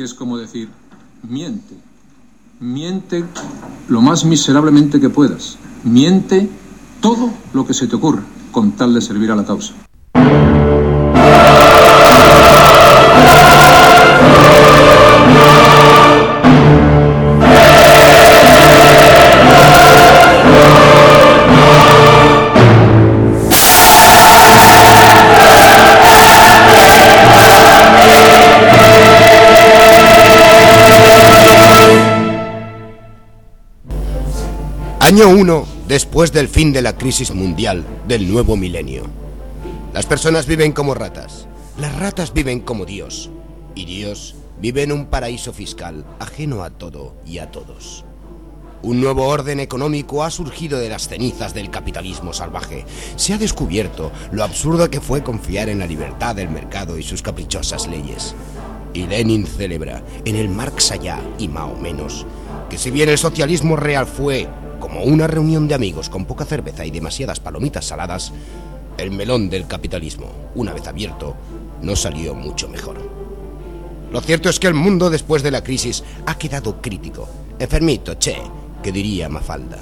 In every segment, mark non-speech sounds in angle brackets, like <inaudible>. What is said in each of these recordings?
que es como decir, miente. Miente lo más miserablemente que puedas. Miente todo lo que se te ocurra, con tal de servir a la causa. Año 1 después del fin de la crisis mundial del nuevo milenio. Las personas viven como ratas, las ratas viven como Dios, y Dios vive en un paraíso fiscal ajeno a todo y a todos. Un nuevo orden económico ha surgido de las cenizas del capitalismo salvaje. Se ha descubierto lo absurdo que fue confiar en la libertad del mercado y sus caprichosas leyes. Y Lenin celebra, en el Marx allá y Mao menos, que si bien el socialismo real fue como una reunión de amigos con poca cerveza y demasiadas palomitas saladas, el melón del capitalismo, una vez abierto, no salió mucho mejor. Lo cierto es que el mundo después de la crisis ha quedado crítico, enfermito, che, que diría Mafalda.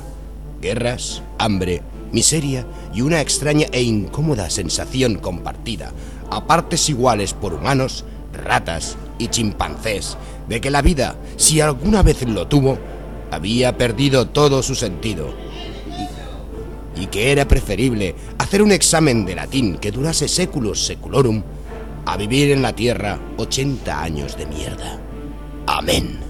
Guerras, hambre, miseria y una extraña e incómoda sensación compartida, a partes iguales por humanos, ratas y chimpancés, de que la vida, si alguna vez lo tuvo, había perdido todo su sentido y, que era preferible hacer un examen de latín que durase séculos seculorum a vivir en la tierra 80 años de mierda. Amén.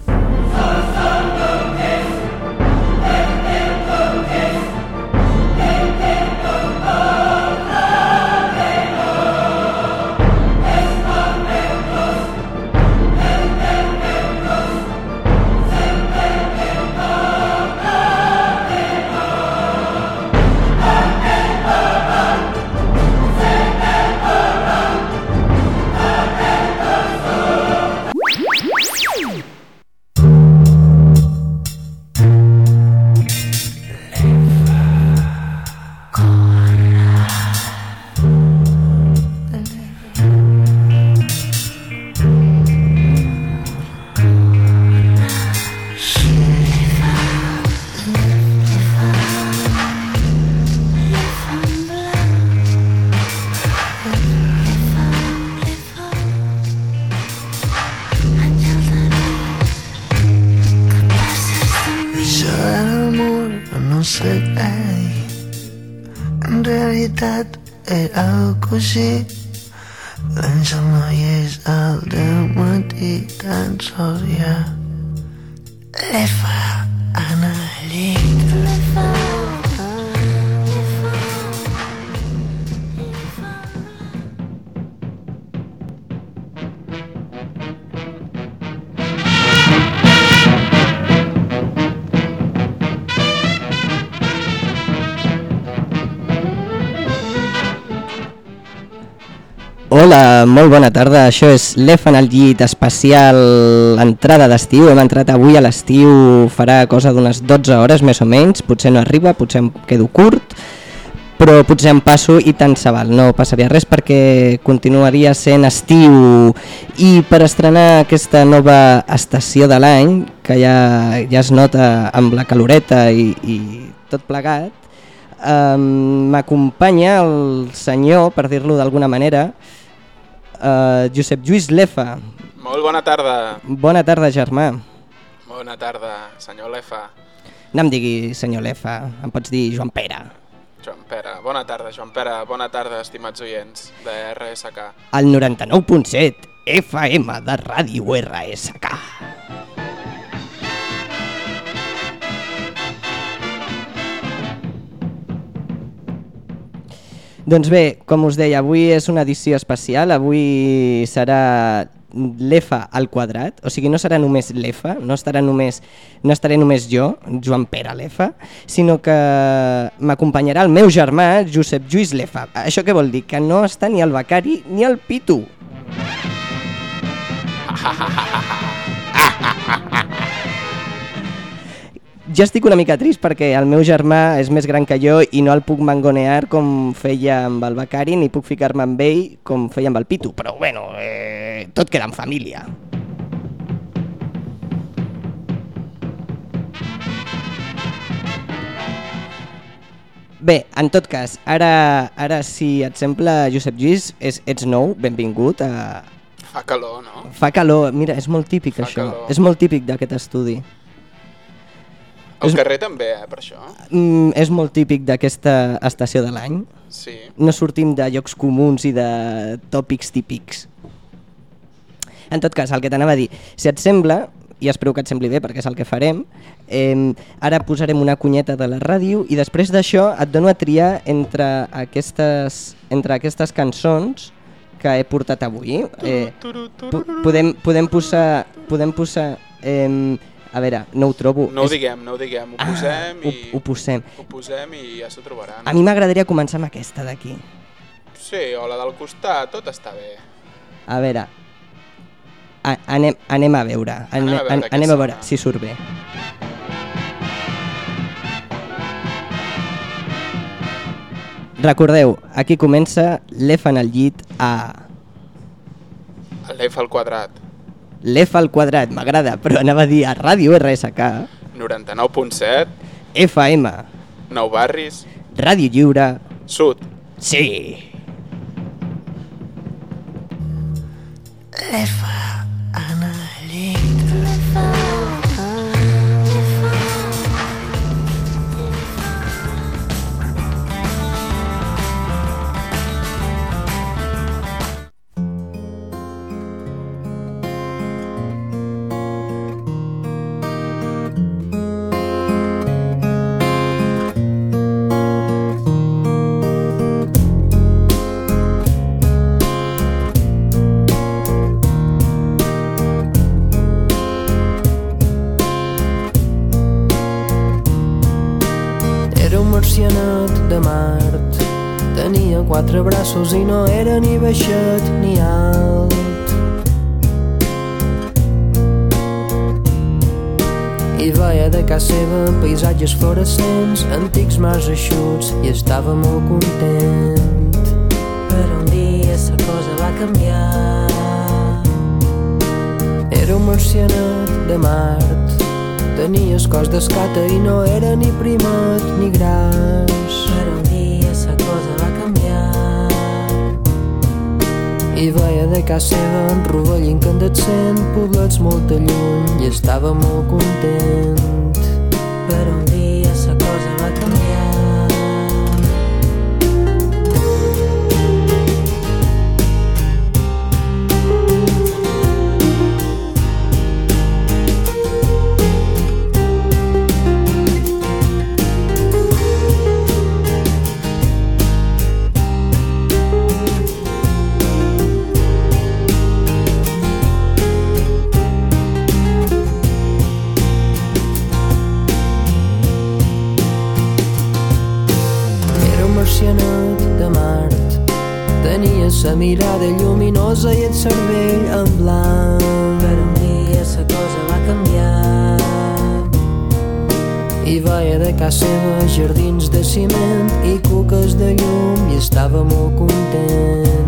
Realitat era algo així. L'àngel no hi és al matí, tan sols hi ha l'Efa Molt bona tarda. Això és l'EF en el llit especial entrada d'estiu. Hem entrat avui a l'estiu, farà cosa d'unes 12 hores més o menys. Potser no arriba, potser em quedo curt, però potser em passo i tant se val. No passaria res perquè continuaria sent estiu. I per estrenar aquesta nova estació de l'any, que ja, ja es nota amb la caloreta i, i tot plegat, um, m'acompanya el senyor, per dir-lo d'alguna manera, uh, Josep Lluís Lefa. Molt bona tarda. Bona tarda, germà. Bona tarda, senyor Lefa. No em digui senyor Lefa, em pots dir Joan Pere. Joan Pere. Bona tarda, Joan Pere. Bona tarda, estimats oients de RSK. El 99.7 FM de Ràdio RSK. Doncs bé, com us deia, avui és una edició especial, avui serà l'EFA al quadrat, o sigui, no serà només l'EFA, no, estarà només, no estaré només jo, Joan Pere l'EFA, sinó que m'acompanyarà el meu germà, Josep Lluís l'EFA. Això què vol dir? Que no està ni el becari ni el pitu. <laughs> Jo estic una mica trist perquè el meu germà és més gran que jo i no el puc mangonear com feia amb el Becari ni puc ficar-me amb ell com feia amb el Pitu, però bueno, eh, tot queda en família. Bé, en tot cas, ara, ara si et sembla, Josep Lluís, és, ets nou, benvingut a... Fa calor, no? Fa calor, mira, és molt típic Fa això, calor. és molt típic d'aquest estudi. Al És- carrer també, eh, per això. Mm, és molt típic d'aquesta estació de l'any. Sí. No sortim de llocs comuns i de tòpics típics. En tot cas, el que t'anava a dir, si et sembla, i espero que et sembli bé perquè és el que farem, eh, ara posarem una cunyeta de la ràdio i després d'això et dono a triar entre aquestes, entre aquestes cançons que he portat avui. Eh, po podem, podem posar... Podem posar eh, a veure, no ho trobo. No ho És- diguem, no ho diguem, ho Ah, posem ho, i... ho posem. Ho posem i ja s'ho trobaran. A mi m'agradaria començar amb aquesta d'aquí. Sí, o la del costat, tot està bé. A veure, a, anem, anem a veure, anem, Anem a veure anem a veure si surt bé. Recordeu, aquí comença l'F en el llit A. L'F al quadrat. L'F al quadrat, m'agrada, però anava a dir a Ràdio RSK, 99.7, FM, Nou Barris, Ràdio Lliure... Sud. Sí! L'Efa quatre braços i no era ni baixet ni alt. I veia de casa seva paisatges fluorescents, antics mars eixuts i estava molt content. Però un dia sa cosa va canviar. Era un marcianet de Mart. Tenia el cos d'escata i no era ni primat ni gras. Però I veia de casa seva en rovell incandescent, poblets molt a lluny i estava molt content. Però mirada lluminosa i el cervell en blanc. Però un dia sa cosa va canviar. I veia de casa seva jardins de ciment i cuques de llum i estava molt content.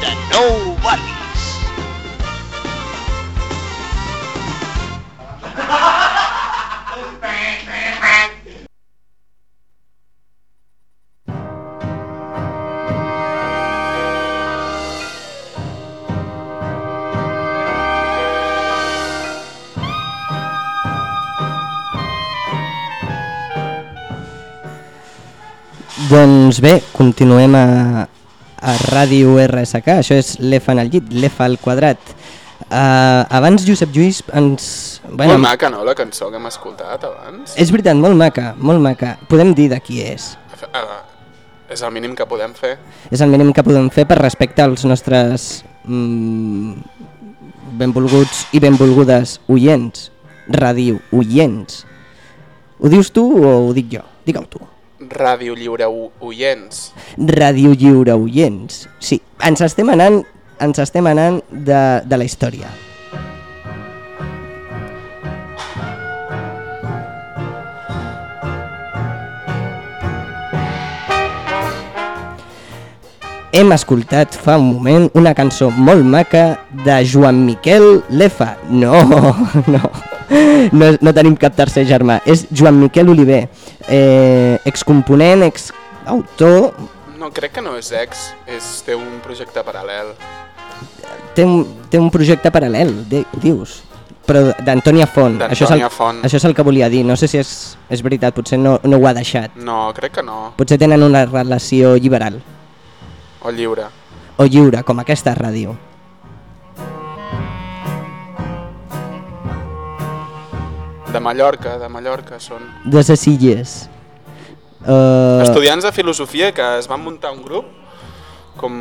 de Nou Barris. Doncs bé, continuem a, a Ràdio RSK, això és l'EFA en el llit, l'EFA al quadrat. Uh, abans Josep Lluís ens... Molt maca, no, la cançó que hem escoltat abans? És veritat, molt maca, molt maca. Podem dir de qui és. Uh, és el mínim que podem fer. És el mínim que podem fer per respecte als nostres mm, benvolguts i benvolgudes oients, ràdio oients. Ho dius tu o ho dic jo? Digue-ho tu. Ràdio Lliure Oients. Ràdio Lliure Oients. Sí, ens estem anant, ens estem anant de, de la història. Hem escoltat fa un moment una cançó molt maca de Joan Miquel Lefa. No, <laughs> no, no, no tenim cap tercer germà. És Joan Miquel Oliver, eh, excomponent, exautor, No, crec que no és ex, és, té un projecte paral·lel. té un, té un projecte paral·lel, di- dius, però d'Antònia Font. Això és, el, Font. això és el que volia dir, no sé si és, és veritat, potser no, no ho ha deixat. No, crec que no. Potser tenen una relació liberal O lliure. o lliure, com aquesta ràdio. De Mallorca, de Mallorca són. De les illes. Uh, Estudiants de filosofia que es van muntar un grup, com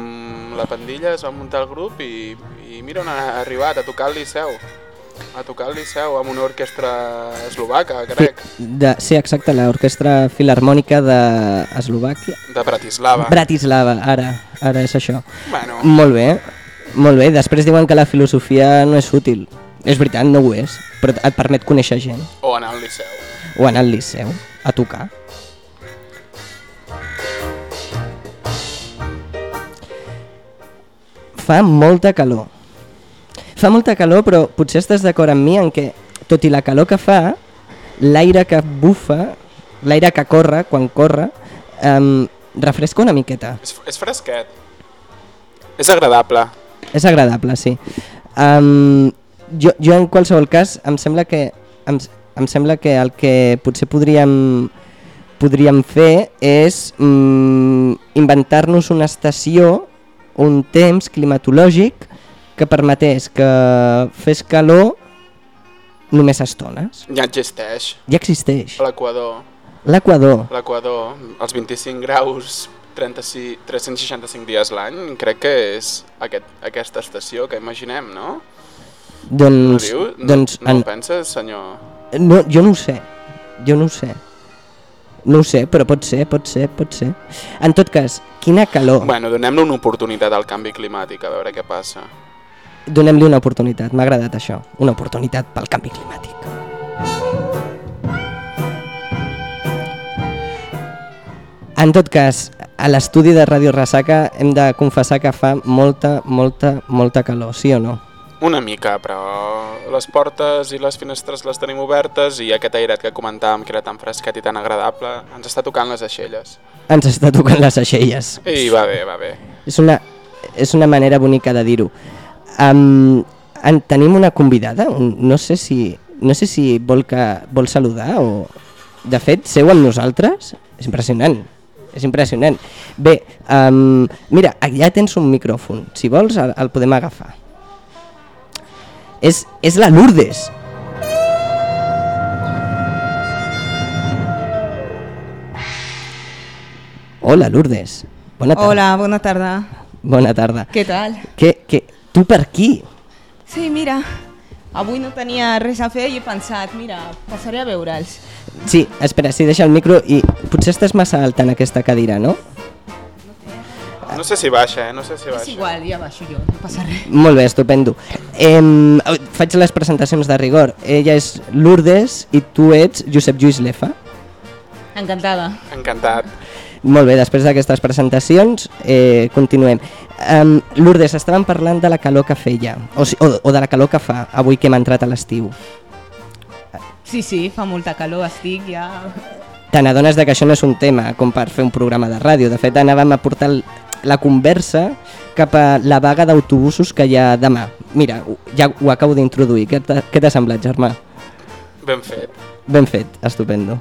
la pandilla, es van muntar el grup i, i mira on ha arribat, a tocar al Liceu. A tocar al Liceu amb una orquestra eslovaca, crec, de, sí, exacte, l'Orquestra Filarmònica d'Eslovàquia. de Bratislava. Bratislava, ara, ara és això. Bueno. Molt bé, molt bé. Després diuen que la filosofia no és útil. És veritat, no ho és, però et permet conèixer gent. O anar al Liceu. O anar al liceu, a tocar. Fa molta calor. Fa molta calor, però potser estàs d'acord amb mi en què, tot i la calor que fa, l'aire que bufa, l'aire que corre, quan corre, um, refresca una miqueta. És, és fresquet. És agradable. És agradable, sí. Um, jo, jo en qualsevol cas em sembla que em, em sembla que el que potser podríem podríem fer és mm, inventar-nos una estació, un temps climatològic que permetés que fes calor només estones. Ja existeix. Ja existeix. L'Equador. L'Equador. L'Equador, els 25 graus 36, 365 dies l'any, crec que és aquest, aquesta estació que imaginem, no? No Doncs? No, doncs no en, ho penses, senyor? No, jo no ho sé. Jo no ho sé. No ho sé, però pot ser, pot ser, pot ser. En tot cas, quina calor. Bueno, donem-li una oportunitat al canvi climàtic, a veure què passa. Donem-li una oportunitat, m'ha agradat això. Una oportunitat pel canvi climàtic. En tot cas, a l'estudi de Ràdio Ressaca hem de confessar que fa molta, molta, molta calor, sí o no? Una mica, però les portes i les finestres les tenim obertes i aquest airet que comentàvem que era tan fresquet i tan agradable ens està tocant les aixelles. Ens està tocant les aixelles. I va bé, va bé. És una, és una manera bonica de dir-ho. Um, en, tenim una convidada, no sé si no sé si vol, que, vol saludar o... De fet, seu amb nosaltres? És impressionant, és impressionant. Bé, um, mira, allà tens un micròfon, si vols el, el podem agafar. És, és la Lourdes. Hola, Lourdes. Bona tarda. Hola, bona tarda. Bona tarda. Què tal? Què, què, tu per aquí? Sí, mira, avui no tenia res a fer i he pensat, mira, passaré a veure'ls. Sí, espera, sí, deixa el micro i potser estàs massa alta en aquesta cadira, no? No sé si baixa, eh? No sé si És baixa. igual, ja baixo jo, no passa res. Molt bé, estupendo. Em, faig les presentacions de rigor. Ella és Lourdes i tu ets Josep Lluís Lefa. Encantada. Encantat. Molt bé, després d'aquestes presentacions eh, continuem. Um, Lourdes, estàvem parlant de la calor que feia, o, o, o de la calor que fa avui que hem entrat a l'estiu. Sí, sí, fa molta calor, estic ja... Te n'adones de que això no és un tema com per fer un programa de ràdio. De fet, anàvem a portar la conversa cap a la vaga d'autobusos que hi ha demà. Mira, ja ho acabo d'introduir. Què t'ha què t'ha semblat, germà? Ben fet. Ben fet, estupendo.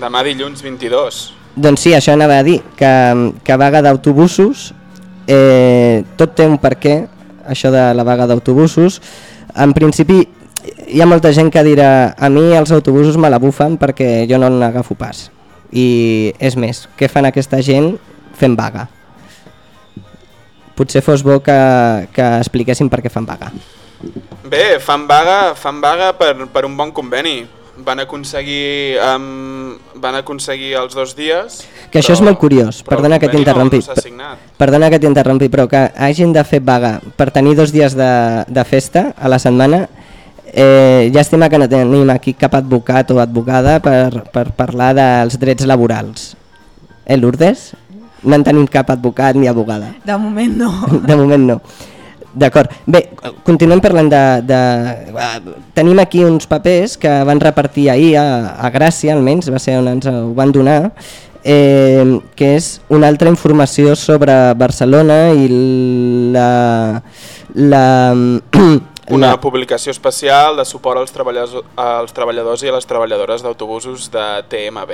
Demà dilluns 22. doncs sí, això anava a dir, que, que vaga d'autobusos, eh, tot té un per què, això de la vaga d'autobusos. En principi, hi ha molta gent que dirà a mi els autobusos me la bufen perquè jo no n'agafo pas. I és més, què fan aquesta gent fent vaga? Potser fos bo que, que expliquessin per què fan vaga. Bé, fan vaga, fan vaga per, per un bon conveni. Van aconseguir, um, van aconseguir els dos dies... Que això és molt curiós, però perdona que t'interrompi. No. Perdona que t'interrompi, però que hagin de fer vaga per tenir dos dies de, de festa a la setmana, eh, llàstima que no tenim aquí cap advocat o advocada per, per parlar dels drets laborals. Eh, Lourdes? No en tenim cap advocat ni abogada. De moment no. De moment no. D'acord. Bé, continuem parlant de, de... eh, Tenim aquí uns papers que van repartir ahir a, a Gràcia, almenys, va ser on ens ho van donar, eh, que és una altra informació sobre Barcelona i la... la <clears throat> Una la- publicació especial de suport als treballadors, als treballadors i a les treballadores d'autobusos de TMB.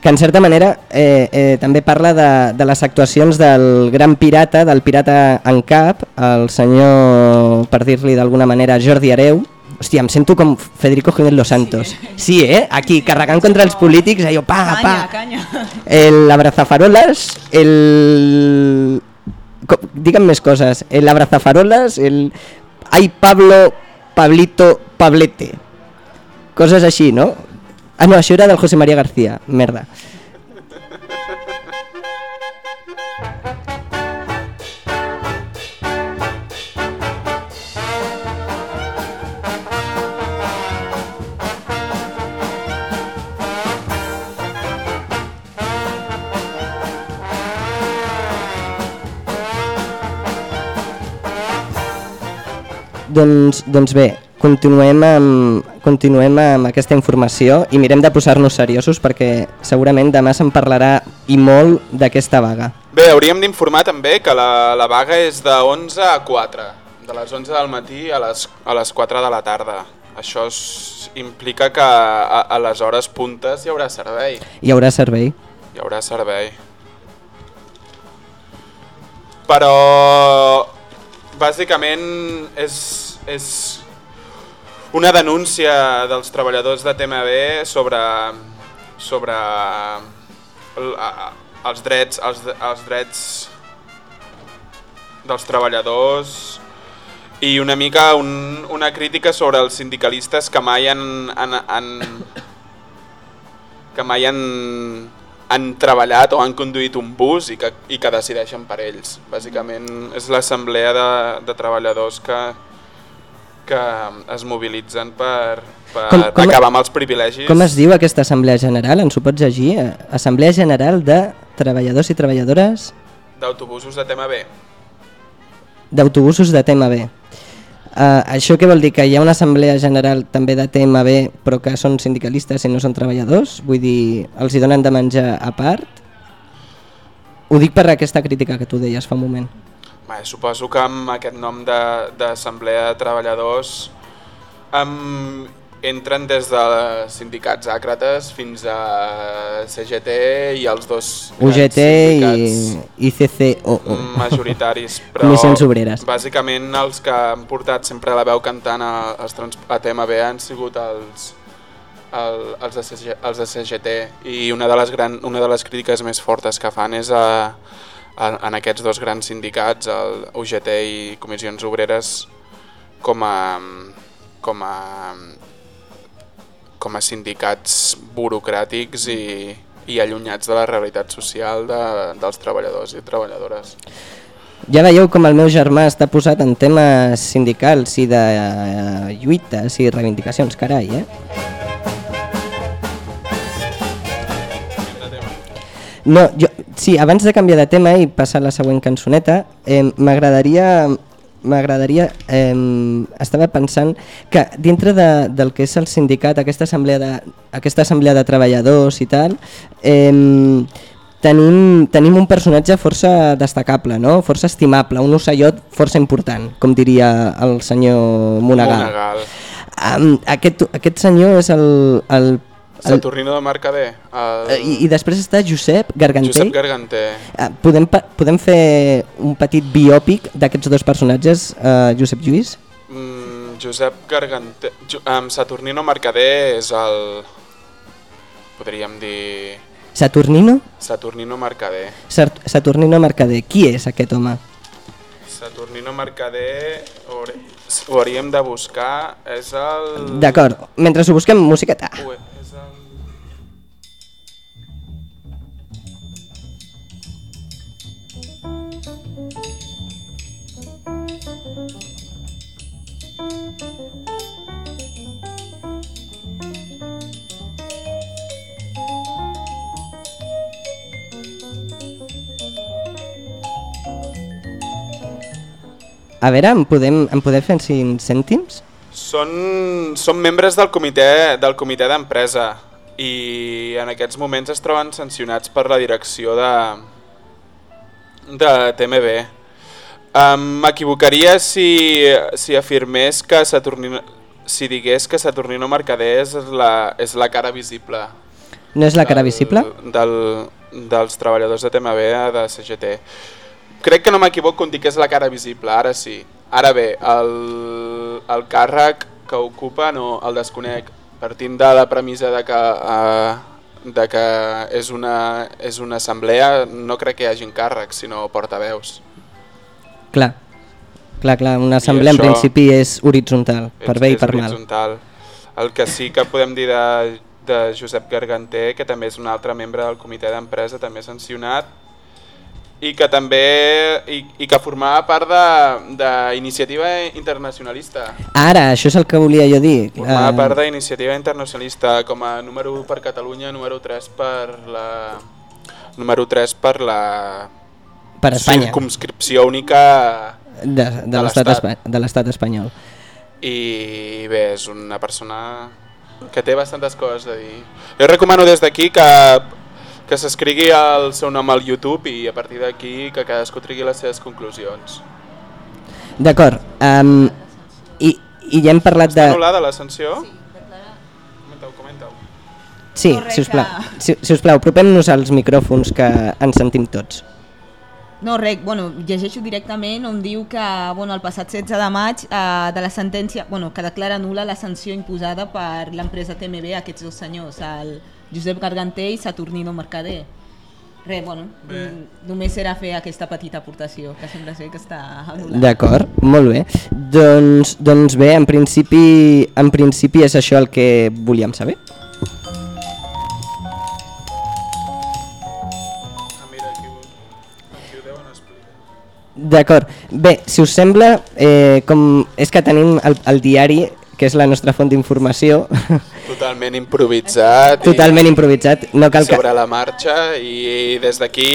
Que en certa manera eh, eh, també parla de, de les actuacions del gran pirata, del pirata en cap, el senyor, per dir-li d'alguna manera, Jordi Areu. Hòstia, em sento com Federico Jiménez Los Santos. Sí, eh? Aquí, carregant contra els polítics, allò, pa, Canya, pa. canya. El abrazafarolas, el... Digue'm més coses. El abrazafarolas, el... Ai, Pablo, Pablito, Pablete. Coses així, no? Ah, no, això era del José María García. Merda. Doncs, doncs bé, continuem amb, continuem amb aquesta informació i mirem de posar-nos seriosos perquè segurament demà se'n parlarà i molt d'aquesta vaga. Bé, hauríem d'informar també que la, la vaga és de 11 a 4, de les 11 del matí a les, a les 4 de la tarda. Això es, implica que a, a les hores puntes hi haurà servei. Hi haurà servei. Hi haurà servei. Però bàsicament és, és una denúncia dels treballadors de TMB sobre, sobre els drets, els, els drets dels treballadors i una mica un, una crítica sobre els sindicalistes que mai han, han, han que mai han han treballat o han conduït un bus i que, i que decideixen per ells. Bàsicament és l'assemblea de, de treballadors que, que es mobilitzen per, per Com- com- acabar amb els privilegis. Com es diu aquesta assemblea general? Ens ho pots llegir? Eh, Assemblea General de Treballadors i Treballadores d'autobusos de tema B. d'autobusos de tema B. Uh, això què vol dir? Que hi ha una assemblea general també de tema B però que són sindicalistes i no són treballadors? Vull dir, els hi donen de menjar a part? Ho dic per aquesta crítica que tu deies fa un moment. Bé, suposo que amb aquest nom de- d'assemblea de, treballadors um, entren des de sindicats àcrates fins a CGT i els dos UGT i ICCOO. majoritaris, <laughs> però Comissions Obreres. bàsicament els que han portat sempre la veu cantant a, a TMB han sigut els, el, els, de CG, els de CGT i una de, les gran, una de les crítiques més fortes que fan és a, a, en aquests dos grans sindicats, el UGT i Comissions Obreres, com a, com a, com a sindicats burocràtics i, i allunyats de la realitat social de, dels treballadors i treballadores. Ja veieu com el meu germà està posat en temes sindicals i de eh, lluites i reivindicacions, carai, eh? No, jo, sí, abans de canviar de tema i passar a la següent cançoneta, eh, m'agradaria m'agradaria, eh, estava pensant que dintre de, del que és el sindicat, aquesta assemblea de, aquesta assemblea de treballadors i tal, eh, tenim, tenim un personatge força destacable, no? força estimable, un ocellot força important, com diria el senyor Monagal. Monagal. Um, aquest, aquest senyor és el, el Saturnino de Mercader. El... eh, i, I després està Josep Gargantell. Josep Garganter. Eh, podem, podem fer un petit biòpic d'aquests dos personatges, uh, Josep Lluís? Mm, Josep Garganter... Jo, um, Saturnino Mercader és el... Podríem dir... Saturnino? Saturnino Mercader. Sart Saturnino Mercader. Qui és aquest home? Saturnino Mercader... Ho hauríem de buscar. És el... D'acord, mentre ho busquem, musiqueta. Ue, és A veure, em podem, em podem fer en 5 cèntims? Són, són membres del comitè del comitè d'empresa i en aquests moments es troben sancionats per la direcció de, de TMB. M'equivocaria si, si afirmés que Saturnino, si digués que Saturnino Mercader és la, és la cara visible No és la cara visible? del, dels treballadors de TMB de CGT. Crec que no m'equivoco quan dic que és la cara visible, ara sí. Ara bé, el, el càrrec que ocupa no el desconec, partint de la premissa de que, uh, de que és, una, és una assemblea, no crec que hi hagin càrrecs, sinó portaveus. Clar, clar, clar, una assemblea en això- principi és horitzontal, per bé i És per mal. horitzontal. El que sí que podem dir de, de Josep Garganter, que també és un altre membre del comitè d'empresa, també sancionat, i que també i, i que formava part de- d'iniciativa internacionalista. Ara, això és el que volia jo dir. Formava Eh, part d'iniciativa internacionalista com a número 1 per Catalunya, número 3 per la número 3 per la Per Espanya. circumscripció única de, de de l'estat de l'estat espanyol. i bé, és una persona que té bastantes coses a dir. Jo recomano des d'aquí que, que s'escrigui el seu nom al YouTube i a partir d'aquí que cadascú trigui les seves conclusions. D'acord, um, i, i ja hem parlat de... Està anul·lada la sanció? Comenta-ho, comenta-ho. Sí, si us plau, si, si us plau, apropem-nos als micròfons que ens sentim tots. No, rec, bueno, llegeixo directament on diu que bueno, el passat 16 de maig eh, de la sentència, bueno, que declara nula la sanció imposada per l'empresa TMB a aquests dos senyors, el Josep Garganté i Saturnino Mercader. Re, bueno, bé. només era fer aquesta petita aportació, que sembla ser que està anul·lada. D'acord, molt bé. Doncs, doncs bé, en principi, en principi és això el que volíem saber. D'acord. Bé, si us sembla, eh, com és que tenim el, el diari, que és la nostra font d'informació, <laughs> Totalment improvisat. totalment improvisat, no cal que... sobre la marxa i des d'aquí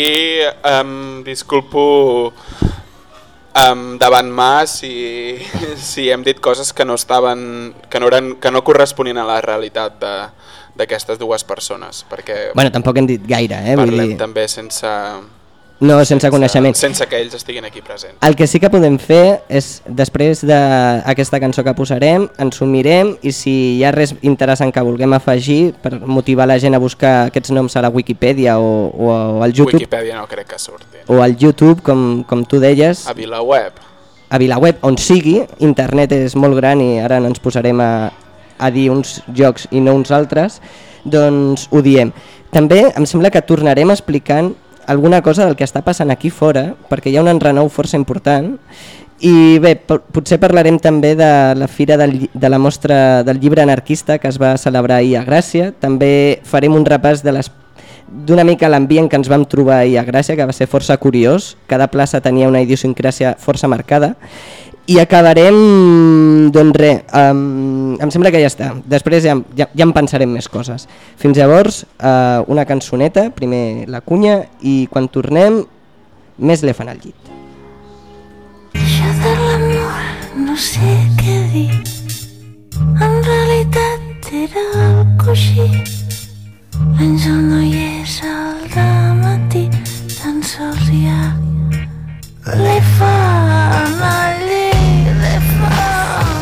em disculpo em, davant mà si, <laughs> si hem dit coses que no estaven que no, eren, que no corresponien a la realitat de- d'aquestes dues persones perquè Bueno, tampoc hem dit gaire, eh? Vull parlem dir, també sense, no sense coneixement. sense que ells estiguin aquí presents. El que sí que podem fer és, després d'aquesta cançó que posarem, ens ho mirem i si hi ha res interessant que vulguem afegir per motivar la gent a buscar aquests noms a la Wikipedia o, o al YouTube, Wikipedia no crec que surti. o al YouTube, com, com tu deies, A VilaWeb. a VilaWeb, on sigui, internet és molt gran i ara no ens posarem a, a dir uns jocs i no uns altres, doncs ho diem. També em sembla que tornarem explicant alguna cosa del que està passant aquí fora, perquè hi ha un enrenou força important, i bé, po- potser parlarem també de la fira del, de la mostra del llibre anarquista que es va celebrar ahir a Gràcia, també farem un repàs de les d'una mica l'ambient que ens vam trobar ahir a Gràcia, que va ser força curiós. Cada plaça tenia una idiosincràsia força marcada. I acabarem, doncs res, um, em sembla que ja està. Després ja, ja, ja en pensarem més coses. Fins llavors, uh, una cançoneta, primer la cunya, i quan tornem, més l'efan al llit. Això de l'amor no sé què dir. En realitat era el coixí. L'àngel no hi és al matí, tan sols hi ha l'efan al llit. L'efan, l'efan,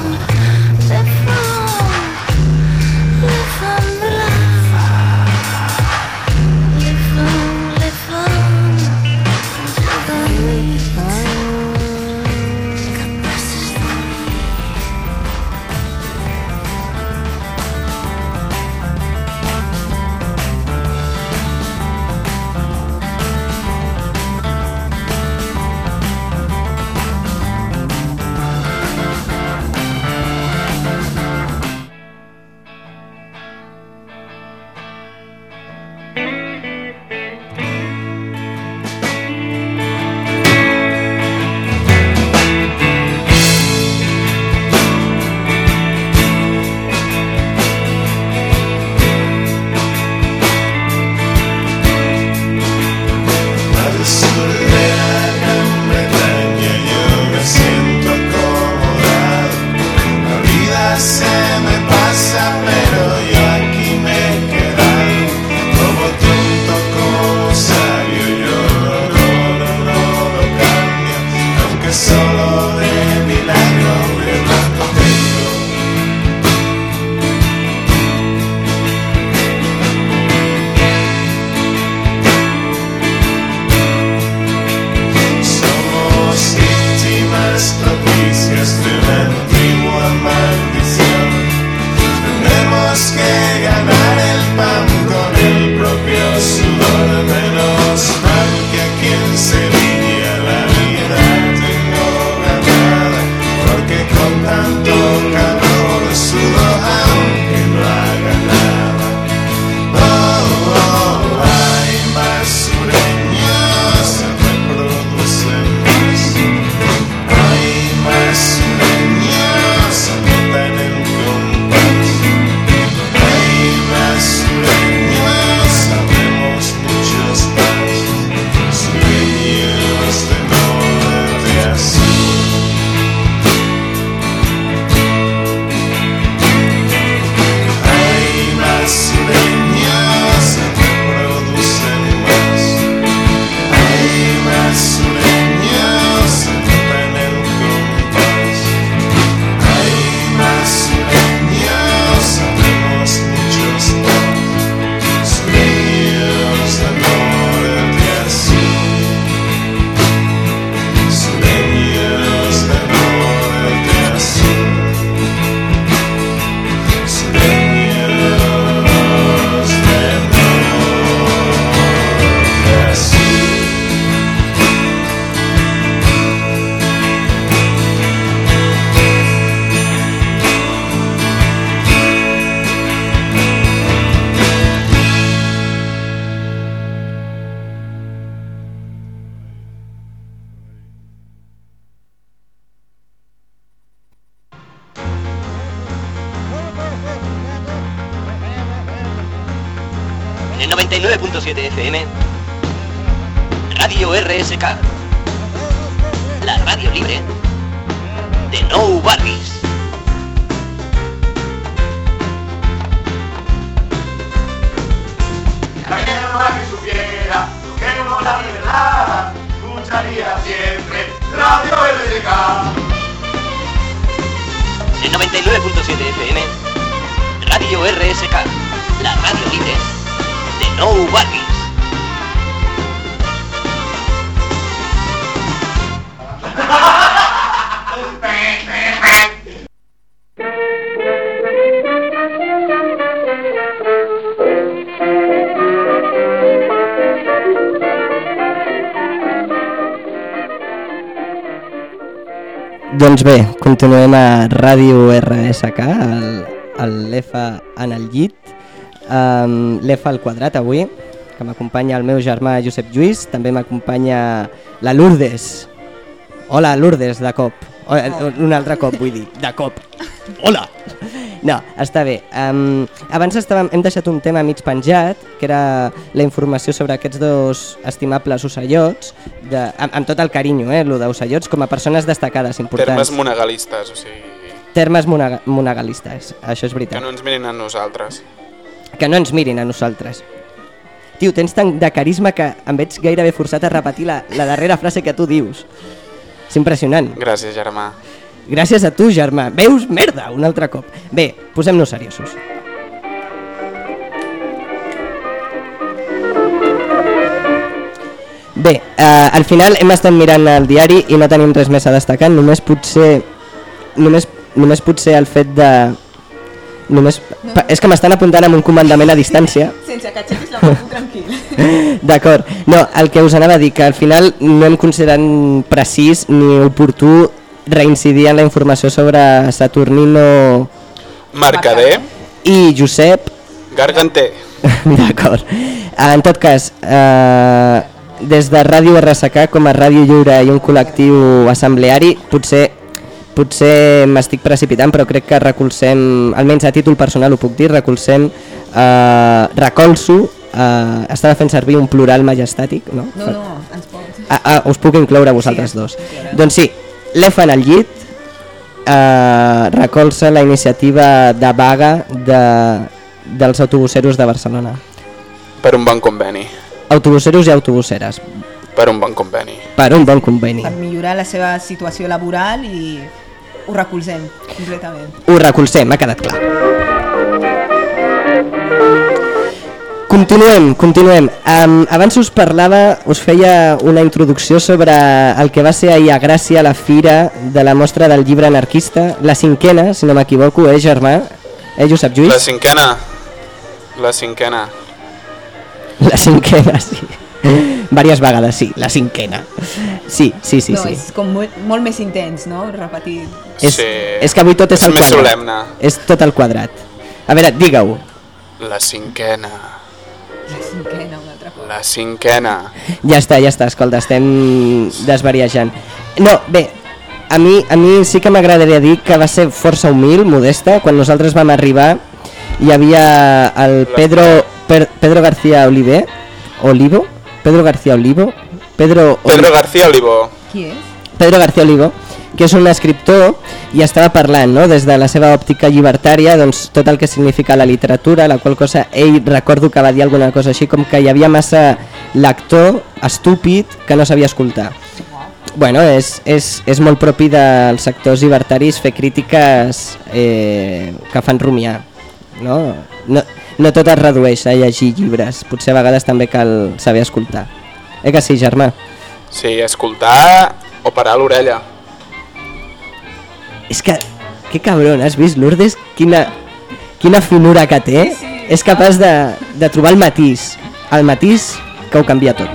a Ràdio RSK, l'EFA en el llit, um, l'EFA al quadrat avui, que m'acompanya el meu germà Josep Lluís, també m'acompanya la Lourdes. Hola Lourdes, de cop. O, un altre cop, vull dir, de cop. Hola! No, està bé. Um, abans estàvem, hem deixat un tema mig penjat, que era la informació sobre aquests dos estimables ocellots, de, amb, amb tot el carinyo, eh, lo d'ocellots, com a persones destacades, importants. Termes monagalistes, o sigui, Termes monaga monagalistes, això és que veritat. no ens mirin a nosaltres. Que no ens mirin a nosaltres. Tio, tens tant de carisma que em veig gairebé forçat a repetir la, la darrera frase que tu dius. És impressionant. Gràcies, germà. Gràcies a tu, germà. Veus? Merda, un altre cop. Bé, posem-nos seriosos. Bé, eh, al final hem estat mirant el diari i no tenim res més a destacar, només potser només, només potser el fet de només, pa- és que m'estan apuntant amb un comandament a distància <laughs> Sense que aixequis la mano, tranquil. <laughs> D'acord, no, el que us anava a dir, que al final no hem considerat precís ni oportú reincidir en la informació sobre Saturnino Mercader, i Josep, garganter. <laughs> d'acord. En tot cas, eh, des de Ràdio RSK com a Ràdio Lliure i un col·lectiu assembleari, potser potser m'estic precipitant, però crec que recolzem, almenys a títol personal ho puc dir, recolzem, eh, recolzo, eh, estava fent servir un plural majestàtic, no? No, no, ens pots. Ah, ah, us puc incloure a vosaltres dos. Doncs sí, l'EFA en el llit eh, recolza la iniciativa de vaga de, dels autobuseros de Barcelona. Per un bon conveni. Autobuseros i autobuseres, Per un bon conveni. per un bon conveni. Per millorar la seva situació laboral i ho recolzem completament. Ho recolzem, ha quedat clar. Continuem, continuem. Um, abans us parlava, us feia una introducció sobre el que va ser ahir a Gràcia la fira de la mostra del llibre anarquista, la cinquena, si no m'equivoco, eh, germà? Eh, Josep Lluís? La cinquena. La cinquena. <laughs> La cinquena, sí. Vàries vegades, sí, la cinquena. Sí, sí, sí, no, sí. és com molt, molt més intens, no? Repetir. És, sí. és que avui tot és, És al més quadrat. solemne. És tot al quadrat. A veure, digue-ho. La cinquena. La cinquena, un altre cop. La cinquena. Ja està, ja està, escolta, estem desvariejant. No, bé, a mi, a mi sí que m'agradaria dir que va ser força humil, modesta, quan nosaltres vam arribar hi havia el Pedro, Pedro García Oliver, Olivo, Pedro García Olivo, Pedro, Pedro García Olivo. Qui és? Pedro García Olivo, que és un escriptor i estava parlant no? des de la seva òptica llibertària doncs, tot el que significa la literatura, la qual cosa ell recordo que va dir alguna cosa així com que hi havia massa lector estúpid que no sabia escoltar. Bueno, és, és, és molt propi dels sectors llibertaris fer crítiques eh, que fan rumiar. No? No, no tot es redueix a llegir llibres, potser a vegades també cal saber escoltar. Eh que sí, germà? Sí, escoltar o parar l'orella. És que, que cabron, has vist Lourdes? Quina, quina finura que té. Sí, sí. És capaç de, de trobar el matís, el matís que ho canvia tot.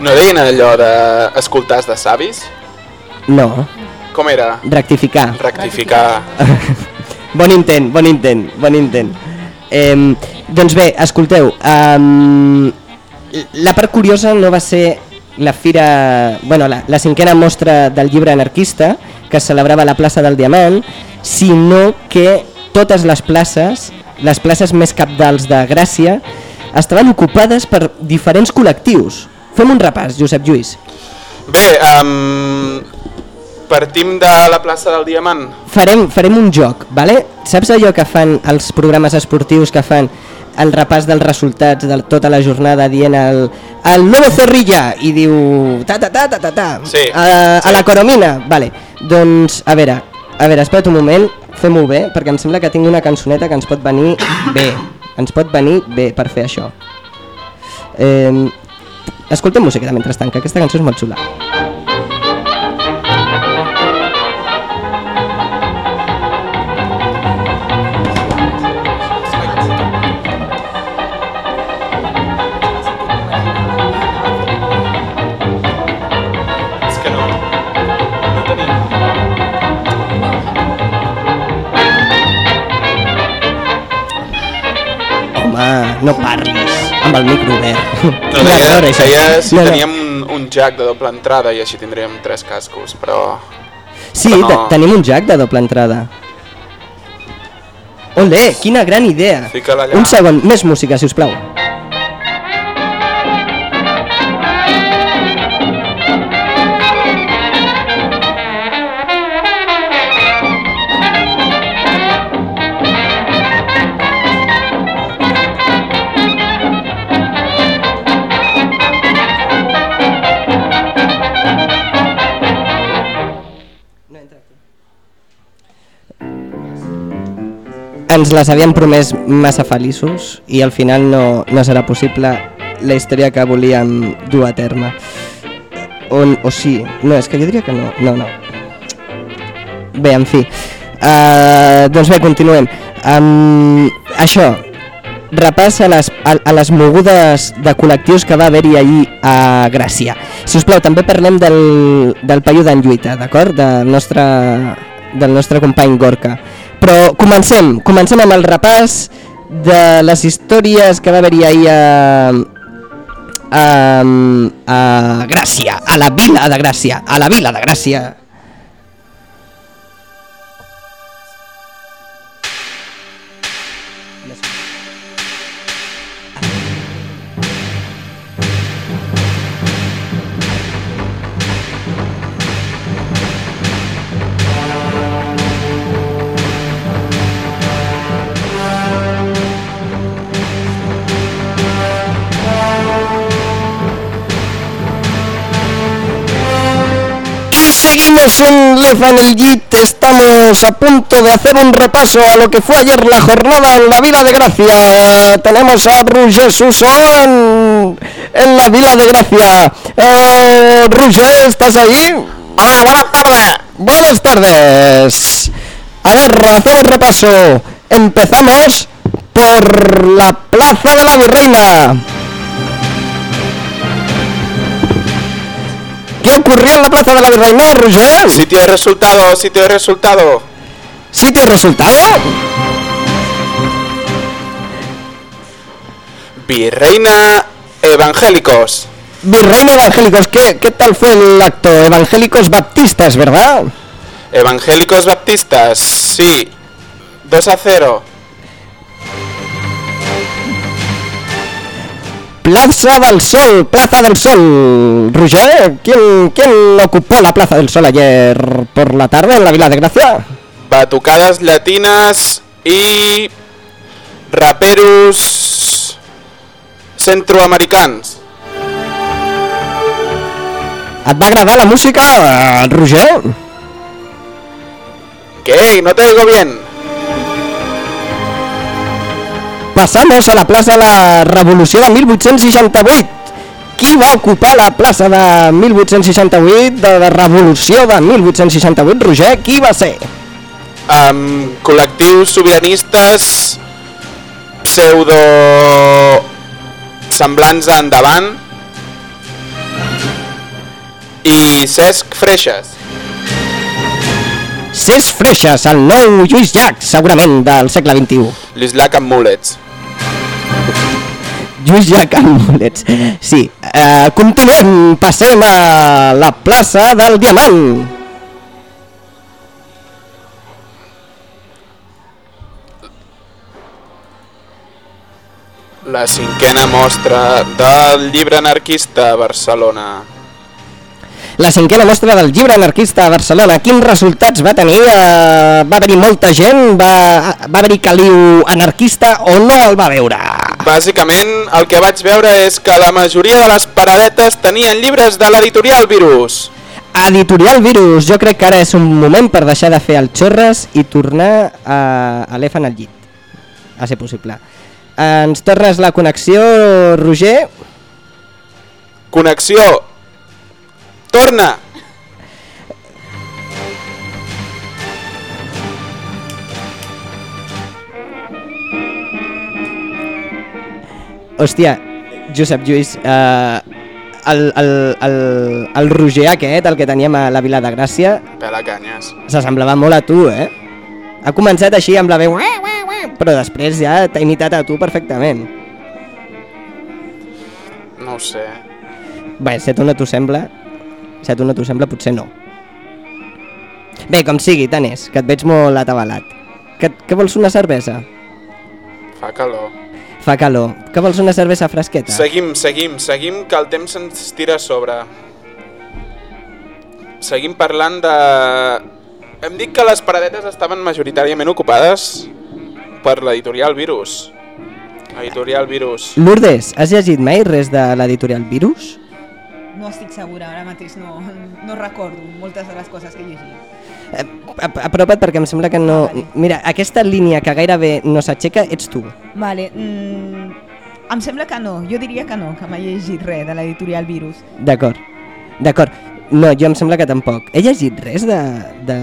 No deien allò d'escoltar de savis? No, Com era? rectificar. Rectificar. <laughs> bon intent, bon intent, bon intent. Eh, doncs bé, escolteu, um, la part curiosa no va ser la fira, bueno, la, la cinquena mostra del llibre anarquista que es celebrava a la plaça del Diamant sinó que totes les places, les places més capdals de Gràcia, estaven ocupades per diferents col·lectius. Fem un repàs, Josep Lluís. Bé, um, partim de la plaça del Diamant. Farem, farem un joc, vale? saps allò que fan els programes esportius que fan el repàs dels resultats de tota la jornada dient el, el Nuevo Zorrilla? I diu ta ta ta ta ta ta. Sí, a, a sí. la Coromina. Vale. doncs a veure a veure, espera't un moment, fem-ho bé perquè em sembla que tinc una cançoneta que ens pot venir bé. Ens pot venir bé per fer això. Eh, escoltem música mentrestant, que aquesta cançó és molt xula no parlis amb el micro obert No, deia, error, això. deia si No, no. teníem un, un jack de doble entrada i així tindríem tres cascos, però... Sí, però no. te- tenim un jack de doble entrada. Olé, quina gran idea. Un segon, més música, si us plau. Ens les havíem promès massa feliços i al final no, no serà possible la història que volíem dur a terme. O, o sí, no, és que jo diria que no, no, no. Bé, en fi. Uh, doncs bé, continuem. Um, això, repàs a les, a, a les mogudes de col·lectius que va haver-hi ahir a Gràcia. Si us plau, també parlem del, del paio d'en Lluita, d'acord? Del nostre, del nostre company Gorka. Però comencem, comencem amb el repàs de les històries que va haver-hi ahir a, a, a Gràcia, a la vila de Gràcia, a la vila de Gràcia. Seguimos en Lef en el JIT, estamos a punto de hacer un repaso a lo que fue ayer la jornada en la Vila de Gracia. Tenemos a Roger Susón en la Vila de Gracia. Eh, Roger, ¿estás ahí? Hola, buenas tardes. Buenas tardes. A ver, hacemos repaso. Empezamos por la Plaza de la Virreina. ¿Qué ocurrió en la Plaza de la Virreina, Roger? Sitio de resultado, sitio de resultado. ¿Sitio de resultado? Virreina Evangélicos. Virreina Evangélicos, ¿qué, ¿qué tal fue el acto? Evangélicos Baptistas, ¿verdad? Evangélicos Baptistas, sí. 2 a 0. Plaza del Sol, Plaza del Sol. Roger, ¿quién, ¿quién ocupó la Plaza del Sol ayer por la tarde en la Vila de Gracia? Batucadas latinas y raperos centroamericans. ¿Et va agradar la música, Roger? ¿Qué? No te oigo bien. Pasamos a la plaça de la Revolució de 1868. Qui va ocupar la plaça de 1868, de la Revolució de 1868, Roger? Qui va ser? Amb col·lectius sobiranistes pseudo semblants a endavant i Cesc Freixas. Cesc Freixas, el nou Lluís Llach, segurament, del segle XXI. Lluís Llach amb mulets just ja Can Molets. Sí, eh, continuem, passem a la plaça del Diamant. La cinquena mostra del llibre anarquista a Barcelona. La cinquena mostra del llibre anarquista a Barcelona. Quins resultats va tenir? Eh, va haver-hi molta gent? Va, va haver-hi caliu anarquista o no el va veure? Bàsicament, el que vaig veure és que la majoria de les paradetes tenien llibres de l'editorial Virus. Editorial Virus, jo crec que ara és un moment per deixar de fer el xorres i tornar a, a l'EFAN al llit, a ser possible. Ens tornes la connexió, Roger? Connexió. Torna. Hòstia, Josep Lluís, eh, el, el, el, el Roger aquest, el que teníem a la Vila de Gràcia, Pela canyes. s'assemblava molt a tu, eh? Ha començat així amb la veu, però després ja t'ha imitat a tu perfectament. No ho sé. Bé, si a tu no t'ho sembla, si a tu no t'ho sembla, potser no. Bé, com sigui, tant és, que et veig molt atabalat. Que, que vols una cervesa? Fa calor. Fa calor. Que vols una cervesa fresqueta? Seguim, seguim, seguim, que el temps ens tira a sobre. Seguim parlant de... Hem dit que les paradetes estaven majoritàriament ocupades per l'editorial Virus. Editorial Virus. Lourdes, has llegit mai res de l'editorial Virus? No estic segura, ara mateix no, no recordo moltes de les coses que he llegit. Eh, Apropa't perquè em sembla que no... Mira, aquesta línia que gairebé no s'aixeca ets tu. Vale, mm, em sembla que no, jo diria que no, que mai he llegit res de l'editorial Virus. D'acord, d'acord. No, jo em sembla que tampoc. He llegit res de... de...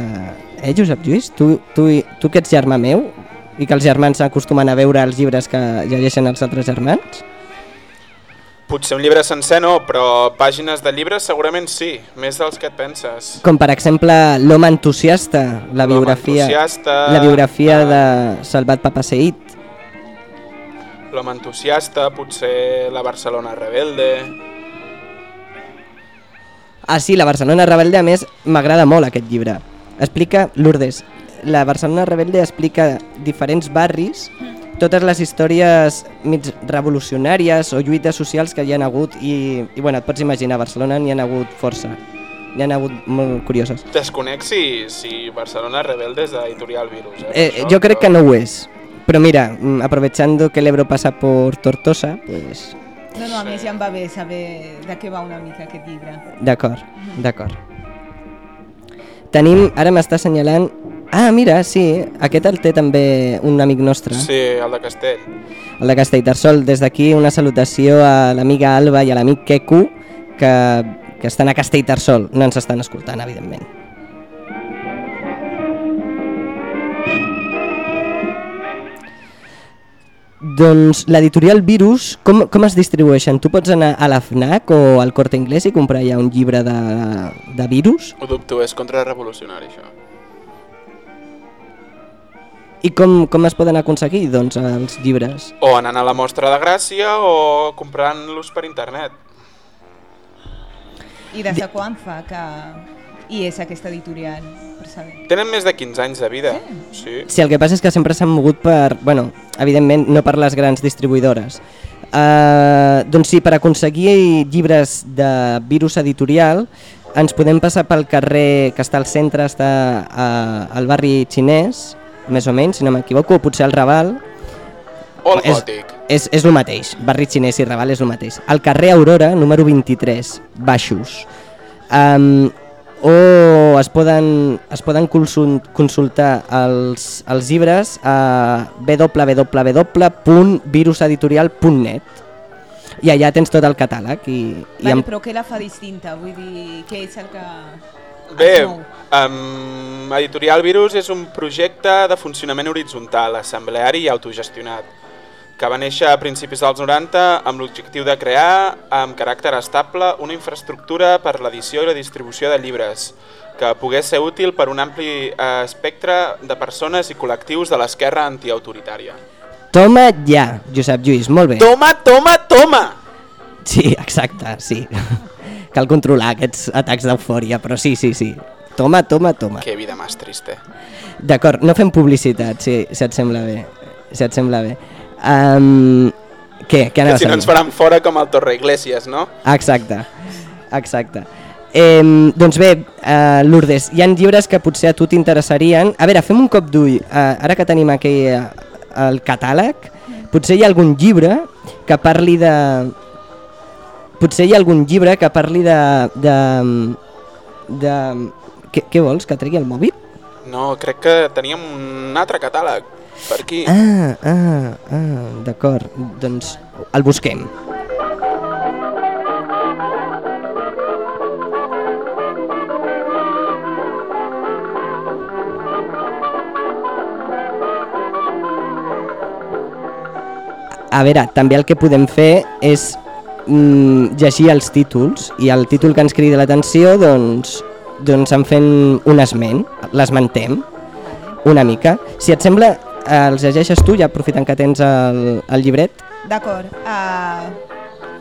Eh, Josep Lluís? Tu, tu, tu que ets germà meu i que els germans s'acostumen a veure els llibres que llegeixen els altres germans? Potser un llibre sencer no, però pàgines de llibres segurament sí, més dels que et penses. Com per exemple L'home entusiasta, la biografia, entusiasta, la biografia de Salvat Papaseït. L'home entusiasta, potser la Barcelona rebelde... Ah, sí, la Barcelona Rebelde, a més, m'agrada molt aquest llibre. Explica, Lourdes, la Barcelona Rebelde explica diferents barris, totes les històries mig revolucionàries o lluites socials que hi han hagut i, i bueno, et pots imaginar, a Barcelona n'hi ha hagut força. N'hi ha hagut molt curioses. Desconec si, si Barcelona rebelde és d'editorial Virus. Eh, Eh, això, jo crec però- que no ho és. Però mira, mm, aprovechando que l'Ebro pasa por Tortosa, pues No, no, a mi ja em va bé saber de què va una mica aquest llibre. D'acord, d'acord. Tenim, ara m'està assenyalant... Ah, mira, sí, aquest el té també un amic nostre, Sí, el de Castell. el de Castellterçol. Des d'aquí una salutació a l'amiga Alba i a l'amic Keku, que, que estan a Castellterçol. No ens estan escoltant, evidentment. Doncs l'editorial Virus, com, com es distribueixen? Tu pots anar a la FNAC o al Corte Inglés i comprar ja un llibre de, de Virus? Ho dubto, és contrarrevolucionari això. I com, com es poden aconseguir doncs, els llibres? O anant a la mostra de Gràcia o comprant-los per internet. I des de quan fa que hi és aquesta editorial? Per saber. Tenen més de 15 anys de vida. Sí. Sí, el que passa és que sempre s'han mogut per... Bueno, evidentment, no per les grans distribuïdores. Uh, doncs sí, per aconseguir llibres de virus editorial ens podem passar pel carrer que està al centre, està uh, al barri xinès, més o menys, si no m'equivoco, o potser al Raval. O el és, Gòtic. És, és el mateix, barri xinès i Raval és el mateix. Al carrer Aurora, número 23, baixos. Um, o es poden, es poden consul- consultar els, els llibres a www.viruseditorial.net i allà tens tot el catàleg i, i Vale, amb, però què la fa distinta? Vull dir, què és el que... Bé? Um, Editorial Virus és un projecte de funcionament horitzontal, assembleari i autogestionat, que va néixer a principis dels 90 amb l'objectiu de crear, amb caràcter estable, una infraestructura per l'edició i la distribució de llibres, que pogués ser útil per un ampli eh, espectre de persones i col·lectius de l'esquerra antiautoritària. Toma ja, Josep Lluís, molt bé. Toma, toma, toma! Sí, exacte, sí. <laughs> Cal controlar aquests atacs d'eufòria, però sí, sí, sí. Toma, toma, toma. Que vida més triste. D'acord, no fem publicitat, si, si et sembla bé. Si et sembla bé. Um, Què? Què Que si no ens faran fora com el Torre Iglesias, no? Exacte, exacte. Eh, doncs bé, eh, Lourdes, hi ha llibres que potser a tu t'interessarien. A veure, fem un cop d'ull. Eh, ara que tenim aquí eh, el catàleg, potser hi ha algun llibre que parli de... Potser hi ha algun llibre que parli de... de, de... Què, què vols, que tregui el mòbil? No, crec que teníem un altre catàleg per aquí. Ah, ah, ah, d'acord. Doncs el busquem. A veure, també el que podem fer és mm, llegir els títols i el títol que ens crida l'atenció doncs, doncs en fent un esment, l'esmentem una mica. Si et sembla, eh, els llegeixes tu, ja aprofitant que tens el, el llibret. D'acord. Uh,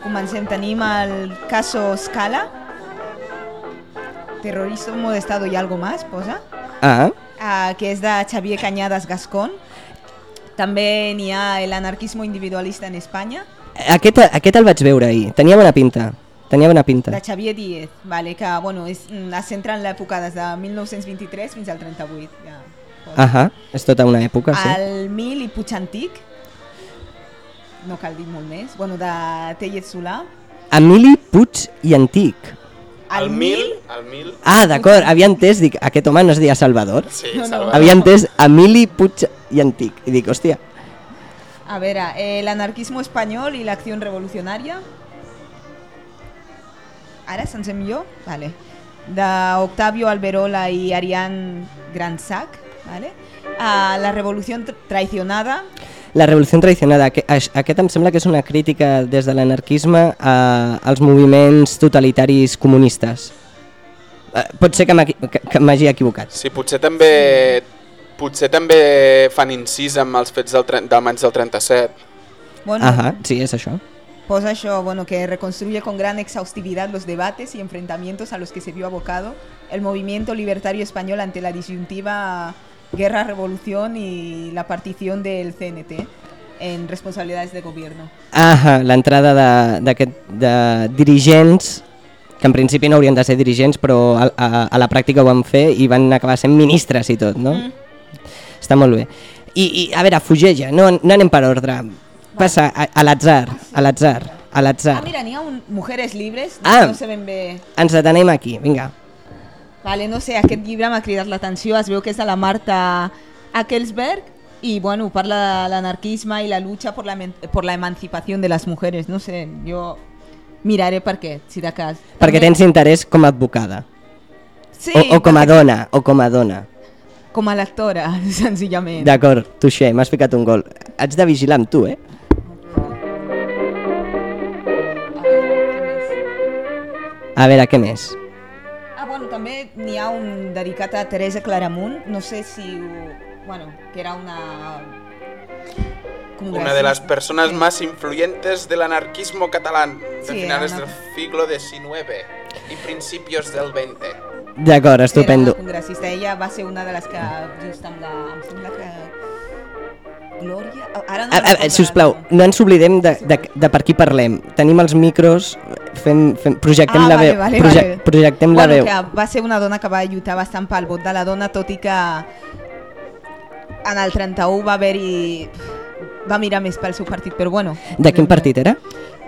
comencem. Tenim el caso Scala. Terrorismo de Estado y algo más, posa. Ah, Uh, que és de Xavier Cañadas Gascón. També n'hi ha l'anarquismo individualista en Espanya, aquest, aquest el vaig veure ahir, tenia bona pinta. Tenia bona pinta. de Xavier Díez, vale, que bueno, és, mm, es centra en l'època des de 1923 fins al 38. Ja. Ahà, és tota una època, sí. El Mil i Puig Antic, no cal dir molt més, bueno, de Tellez Solà. Emili Puig i Antic. El mil, el mil... Ah, d'acord, havia entès, dic, aquest home no es deia Salvador? Sí, No, no. Salvador. Havia entès Emili Puig i Antic. I dic, hòstia, A veure, eh, l'anarquismo espanyol i l'acció revolucionària. Ara se'ns millor? Vale. De Octavio Alberola i Ariane Gransac. Vale. Uh, la revolució tra- traicionada. la revolució tradicionada, que, aquest em sembla que és una crítica des de l'anarquisme a, als moviments totalitaris comunistes. Eh, pot ser que m'hagi equivocat. Sí, potser també potser també fan incís amb els fets del, del maig del 37. Bueno, Ahà, sí, és això. Posa això, bueno, que reconstruye con gran exhaustividad los debates y enfrentamientos a los que se vio abocado el movimiento libertario español ante la disyuntiva guerra-revolución y la partición del CNT en responsabilidades de gobierno. Ahà, l'entrada de, d'aquest- de dirigents que en principi no haurien de ser dirigents però a, a, a la pràctica ho van fer i van acabar sent ministres i tot, no? Mm. Està molt bé. I, i a veure, fugeja, no, no anem per ordre. Passa a, a l'atzar, a l'atzar, a Ah, l'atzar. mira, n'hi ha un Mujeres Libres, Ah. no sé ben bé... Ens detenem aquí, vinga. Vale, no sé, aquest llibre m'ha cridat l'atenció, es veu que és de la Marta Ackelsberg i bueno, parla de l'anarquisme i la lucha por la, por la emancipación de las mujeres, no sé, jo miraré per què, si de cas. Perquè tens interès com a advocada. Sí, o, o com a perquè- dona, o com a dona. Com a lectora, <laughs> senzillament. D'acord, touché, m'has ficat un gol. Haig de vigilar amb tu, eh? A veure, què més? Ah, bueno, també n'hi ha un dedicat a Teresa Claramunt, no sé si... ho- Bueno, que era una... Una de las personas más influyentes del anarquismo catalán de Sí, finales Ana. del siglo XIX y principios del XX. D'acord, estupendo. Era una congressista. Ella va ser una de les que, just amb la... Em sembla que... Glòria... Ara no A, a, recordo sisplau, no ens oblidem de, de, de per qui parlem. Tenim els micros, fem, fem, projectem ah, la vale, veu. Vale, proje, vale. Projectem bueno, la veu. Que va ser una dona que va lluitar bastant pel vot de la dona, tot i que en el 31 va haver-hi... Va mirar més pel seu partit, però bueno. De quin partit era?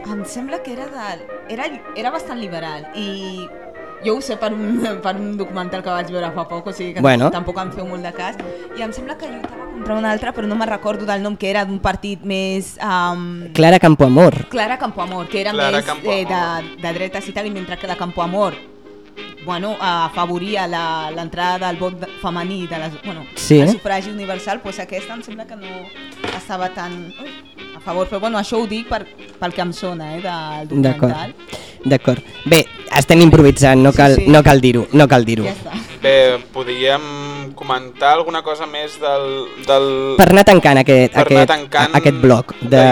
Em sembla que era de... Era, era bastant liberal i jo ho sé per un, per un documental que vaig veure fa poc, o sigui que Bueno. tampoc em feu molt de cas. I em sembla que lluitava contra un altre, però no me'n recordo del nom, que era d'un partit més... Um, Clara Campoamor. Clara Campoamor, que era Clara més eh, de, de dretes i tal, i mentre que la Campoamor bueno, afavoria la- l'entrada del vot femení de les, bueno, Sí. el sufragi universal, doncs aquesta em sembla que no estava tan ui, a favor, però bueno, això ho dic per, pel que em sona eh, del documental. D'acord. Bé, estem improvisant, no Sí, cal, sí. no cal dir-ho, no cal dir-ho. Ja està. Bé, podríem comentar alguna cosa més del... del Per anar tancant aquest, per anar aquest, tancant aquest bloc de,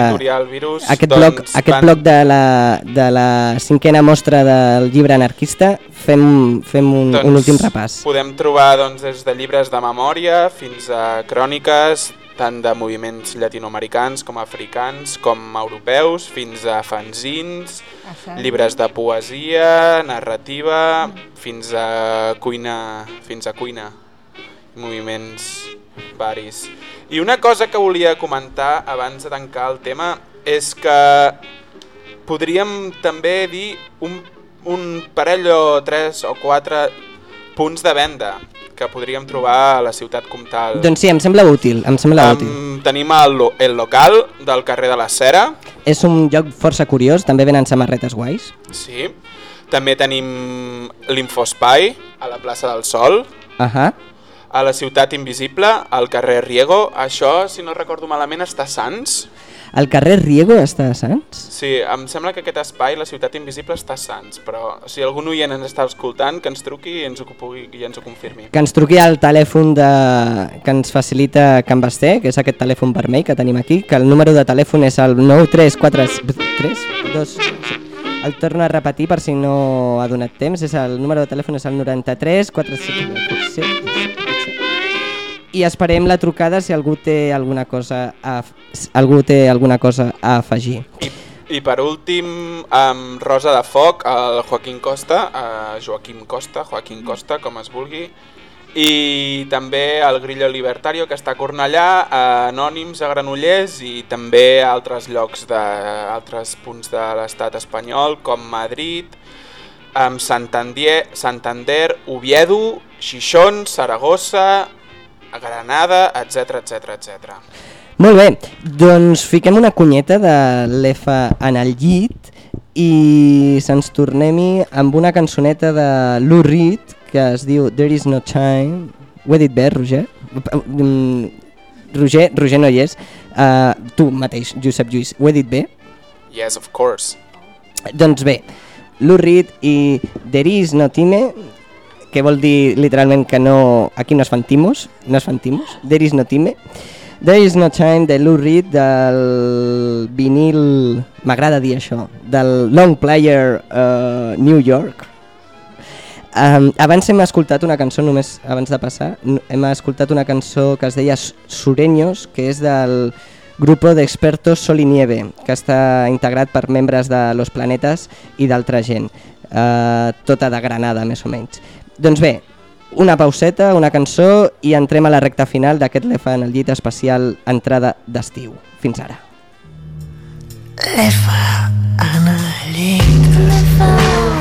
Virus, aquest doncs, bloc, aquest bloc de la, de la cinquena mostra del llibre anarquista, fem, fem un, un últim repàs. Podem trobar doncs, des de llibres de memòria fins a cròniques, tant de moviments llatinoamericans com africans com europeus, fins a fanzins, llibres de poesia, narrativa, fins a cuina, fins a cuina, moviments varis. I una cosa que volia comentar abans de tancar el tema és que podríem també dir un, un parell o tres o quatre punts de venda que podríem trobar a la ciutat comtal. Doncs sí, em sembla útil, em sembla útil. Um, tenim el, el local del carrer de la Cera, És un lloc força curiós, també venen samarretes guais. sí. També tenim l'Infospai a la plaça del Sol, Ahà. a la ciutat invisible, al carrer Riego. Això, si no recordo malament, està a Sants. El carrer Riego està a Sants? Sí, em sembla que aquest espai, la ciutat invisible, està a Sants, però si algun oient ens està escoltant, que ens truqui i ens ho, pugui, i ens ho confirmi. Que ens truqui al telèfon de... que ens facilita Can Basté, que és aquest telèfon vermell que tenim aquí, que el número de telèfon és el 9343... 2... El torno a repetir per si no ha donat temps, és el número de telèfon és el 93 i esperem la trucada si algú té alguna cosa a, algú té alguna cosa a afegir. I per últim, amb Rosa de Foc, el Joaquín Costa, eh, Joaquim Costa, Joaquín Costa, com es vulgui, i també el Grillo Libertario, que està a Cornellà, a Anònims a Granollers i també a altres llocs de altres punts de l'estat espanyol, com Madrid, amb Santander, Santander Oviedo, Xixón, Saragossa, Granada, etc etc etc. Molt bé, doncs fiquem una cunyeta de l'EFA en el llit i se'ns tornem-hi amb una cançoneta de Lou Reed que es diu There is no time. Ho he dit bé, Roger? Mm, Roger, Roger no hi és. Uh, tu mateix, Josep Lluís, ho he dit bé? Yes, of course. Doncs bé, Lou Reed i There is no time, que vol dir literalment que no, aquí no es fan timos, no es fan timos, There is no time. There is no time de Lou Reed del vinil, m'agrada dir això, del Long Player uh, New York. Um, abans hem escoltat una cançó, només abans de passar, hem escoltat una cançó que es deia Sureños, que és del grupo d'expertos Sol i Nieve, que està integrat per membres de Los Planetes i d'altra gent, uh, tota de Granada, més o menys. Doncs bé, una pauseta, una cançó i entrem a la recta final d'aquest Lefa en el llit especial entrada d'estiu. Fins ara. Lefa en el llit. This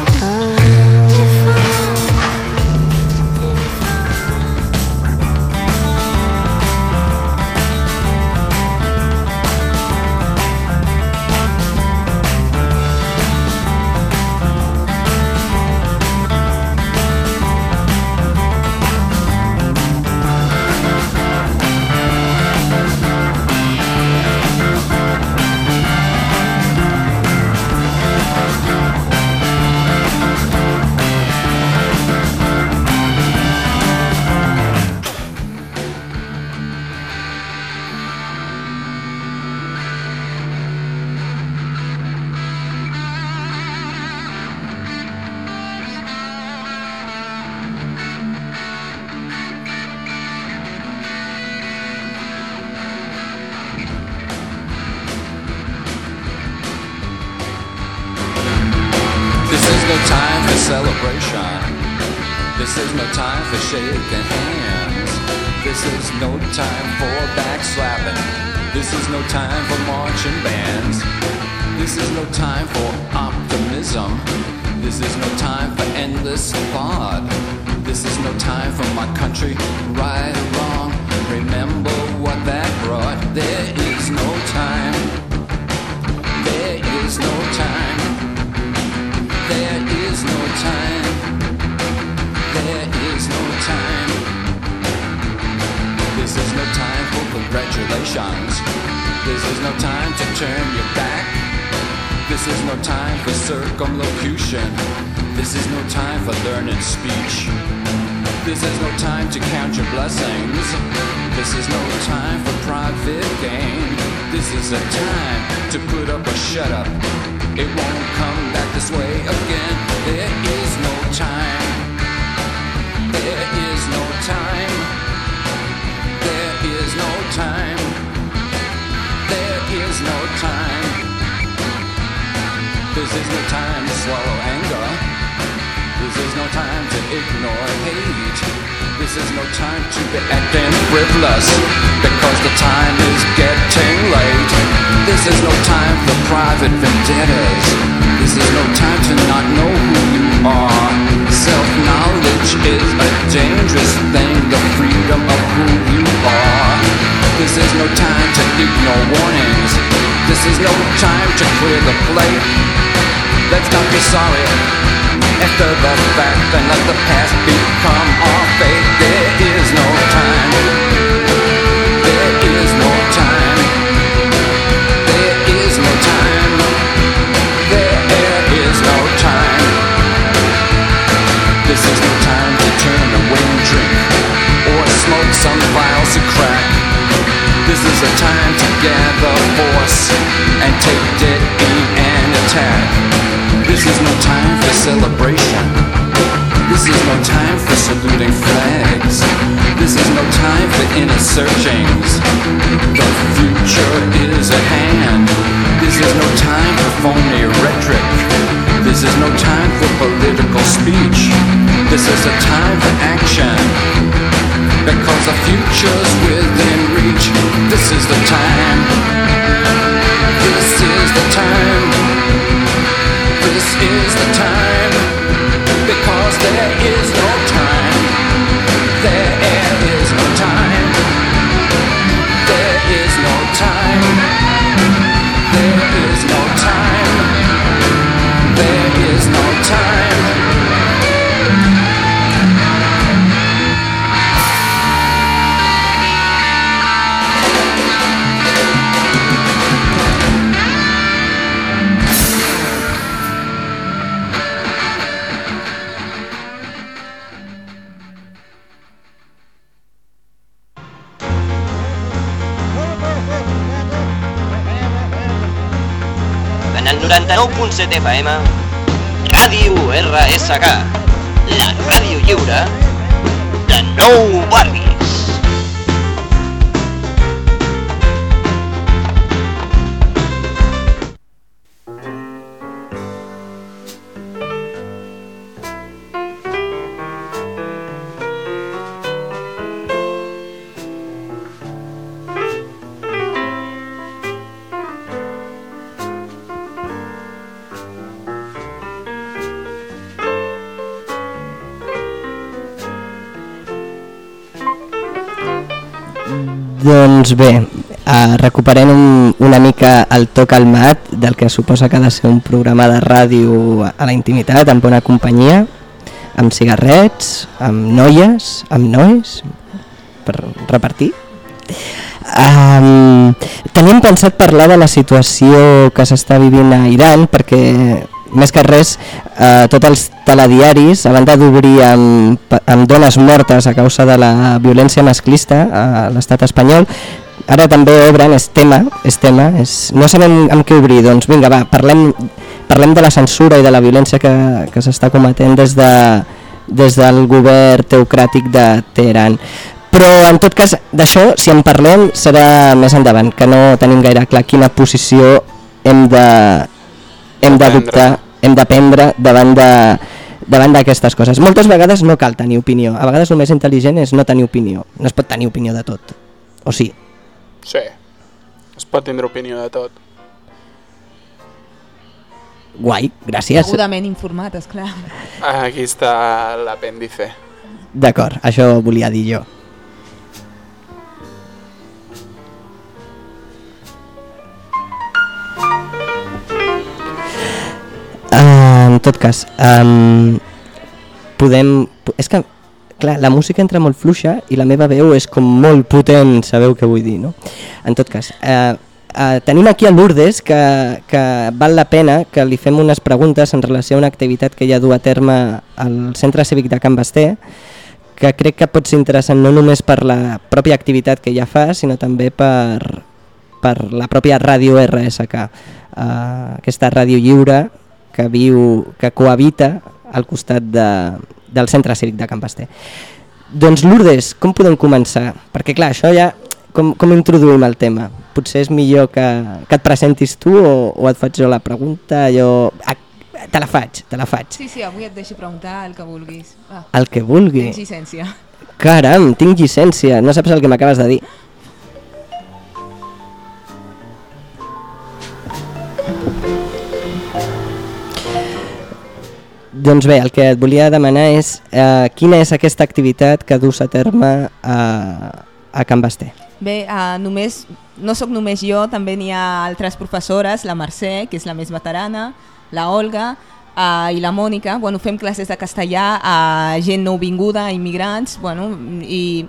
Is time to gather force and take dead aim and attack. This is no time for celebration. This is no time for saluting flags. This is no time for inner searchings. The future is at hand. This is no time for phony rhetoric. This is no time for political speech. This is a time for action. Because the future's within reach. This is the time. This is the time. 99.7 FM, Ràdio RSK, la ràdio lliure de Nou Barris. Doncs bé, uh, recuperem un, una mica el to calmat del que suposa que ha de ser un programa de ràdio a la intimitat, amb bona companyia, amb cigarrets, amb noies, amb nois, per repartir. Um, teníem pensat parlar de la situació que s'està vivint a Iran perquè més que res eh, tots els telediaris a banda d'obrir amb, amb dones mortes a causa de la violència masclista a l'estat espanyol ara també obren, és tema, és tema és, no sabem amb què obrir, doncs vinga va, parlem, parlem de la censura i de la violència que, que s'està cometent des, de, des del govern teocràtic de Teheran. Però en tot cas d'això si en parlem serà més endavant que no tenim gaire clar quina posició hem de hem d'adoptar, hem d'aprendre davant de davant d'aquestes coses. Moltes vegades no cal tenir opinió, a vegades el més intel·ligent és no tenir opinió, no es pot tenir opinió de tot, o sí? Sí, es pot tindre opinió de tot. Guai, gràcies. Degudament informat, esclar. Aquí està l'apèndice. D'acord, això volia dir jo. En tot cas, um, podem... És que, clar, la música entra molt fluixa i la meva veu és com molt potent, sabeu què vull dir, no? En tot cas, uh, uh, tenim aquí a Lourdes que, que val la pena que li fem unes preguntes en relació a una activitat que ja du a terme al Centre Cívic de Can Basté, que crec que pot ser interessant no només per la pròpia activitat que ja fa, sinó també per, per la pròpia ràdio RSK, uh, aquesta ràdio lliure que viu, que cohabita al costat de, del centre cívic de Can Basté. Doncs Lourdes, com podem començar? Perquè clar, això ja, com, com introduïm el tema? Potser és millor que, que et presentis tu o, o et faig jo la pregunta, jo, a, te la faig, te la faig. Sí, sí, avui et deixo preguntar el que vulguis. Va. El que vulgui. Tens llicència. Caram, tinc llicència, no saps el que m'acabes de dir. Doncs bé, el que et volia demanar és eh, quina és aquesta activitat que dus a terme a, a Can Basté. Bé, uh, només, no sóc només jo, també n'hi ha altres professores, la Mercè, que és la més veterana, la Olga uh, i la Mònica. Bueno, fem classes de castellà a gent nouvinguda, a immigrants, bueno, i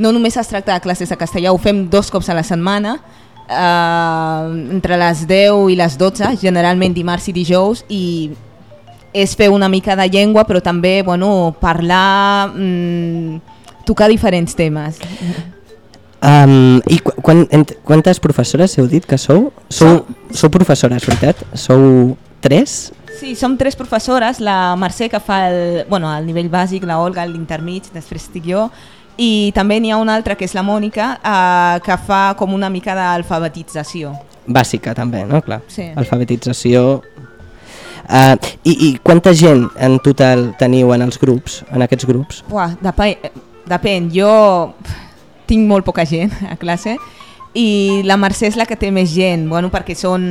no només es tracta de classes de castellà, ho fem dos cops a la setmana, uh, entre les 10 i les 12, generalment dimarts i dijous, i és fer una mica de llengua, però també bueno, parlar, mm, tocar diferents temes. Um, I qu quan, quantes professores heu dit que sou? Sou, sou professores, veritat? Sou tres? Sí, som tres professores, la Mercè que fa el, bueno, el nivell bàsic, la Olga l'intermig, després estic jo, i també n'hi ha una altra que és la Mònica eh, que fa com una mica d'alfabetització. Bàsica també, no? Clar. Sí. Alfabetització... Uh, i, I quanta gent en total teniu en els grups, en aquests grups? Buah, depèn, depèn, jo tinc molt poca gent a classe i la Mercè és la que té més gent, bueno, perquè són...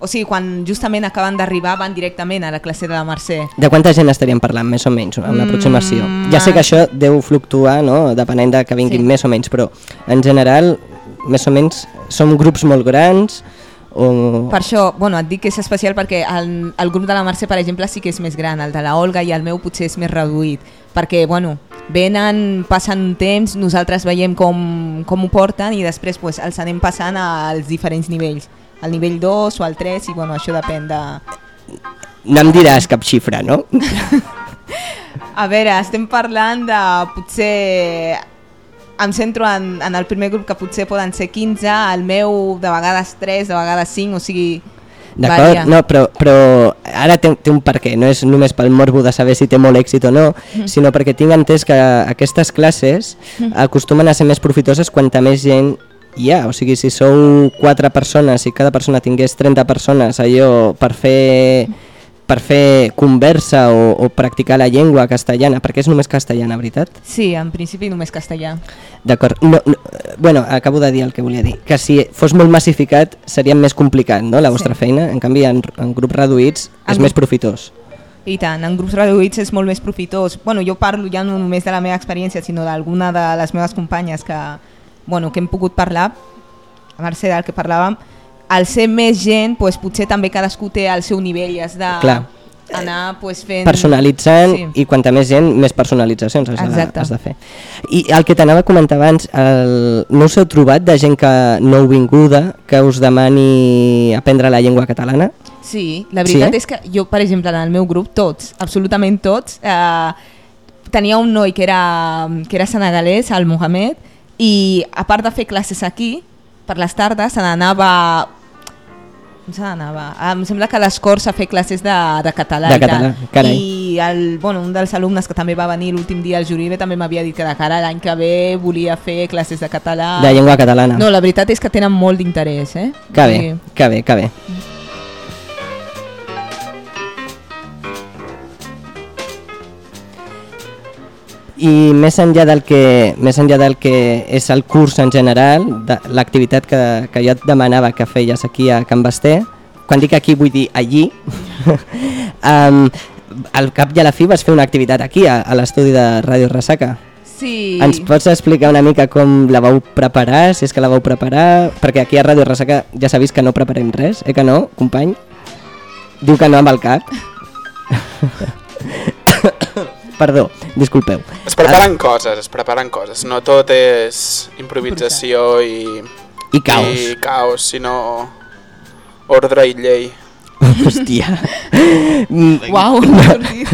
O sigui, quan justament acaben d'arribar van directament a la classe de la Mercè. De quanta gent estaríem parlant, més o menys, amb una aproximació? Mm, ja sé que això deu fluctuar, no?, depenent de que vinguin Sí. més o menys, però en general, més o menys, som grups molt grans o... Per això, bueno, et dic que és especial perquè el, el grup de la Mercè, per exemple, sí que és més gran, el de la Olga i el meu potser és més reduït, perquè, bueno, venen, passen un temps, nosaltres veiem com, com ho porten i després pues, els anem passant als diferents nivells, al nivell 2 o al 3 i bueno, això depèn de... No em diràs cap xifra, no? <laughs> A veure, estem parlant de potser... Em centro en, en el primer grup que potser poden ser 15, el meu de vegades 3, de vegades 5, o sigui... D'acord, no, però, però ara té, té un perquè, no és només pel morbo de saber si té molt èxit o no, Mhm. sinó perquè tinc entès que aquestes classes Mhm. acostumen a ser més profitoses quanta més gent hi ha, o sigui, si sou quatre persones i cada persona tingués 30 persones allò per fer per fer conversa o, o practicar la llengua castellana, perquè és només castellana, veritat? Sí, en principi només castellà. D'acord, no, no, bueno, acabo de dir el que volia dir, que si fos molt massificat seria més complicat, no?, la vostra Sí. feina, en canvi en, en grups reduïts En és grup- més profitós. I tant, en grups reduïts és molt més profitós. Bueno, jo parlo ja no només de la meva experiència, sinó d'alguna de les meves companyes que, bueno, que hem pogut parlar, a Mercè del que parlàvem, al ser més gent, pues, potser també cadascú té el seu nivell i has de Clar. anar pues, fent... Personalitzant Sí. i quanta més gent, més personalitzacions has de, has de fer. I el que t'anava a comentar abans, el, no us heu trobat de gent que nouvinguda que us demani aprendre la llengua catalana? Sí, la veritat Sí? és que jo, per exemple, en el meu grup, tots, absolutament tots, eh, tenia un noi que era, que era senegalès, el Mohamed, i a part de fer classes aquí, per les tardes se n'anava on se n'anava? Ah, Em sembla que a les Corts a fer classes de, de català De i tal. català, carai. I el, bueno, un dels alumnes que també va venir l'últim dia al Juribe també m'havia dit que de cara l'any que ve volia fer classes de català. De llengua catalana. No, la veritat és que tenen molt d'interès, eh? Que bé, Sí. que bé, que bé. I més enllà del que, més enllà del que és el curs en general, l'activitat que, que jo et demanava que feies aquí a Can Basté, quan dic aquí vull dir allí, <laughs> um, al cap i a la fi vas fer una activitat aquí, a, a l'estudi de Ràdio Ressaca. Sí. Ens pots explicar una mica com la vau preparar, si és que la vau preparar? Perquè aquí a Ràdio Ressaca ja s'ha vist que no preparem res, eh que no, company? Diu que no amb el cap. <laughs> Perdó, disculpeu. Es preparen coses, es preparen coses. No tot és improvisació i... I caos. I caos, sinó ordre i llei. Hòstia. Mm, <laughs> Uau,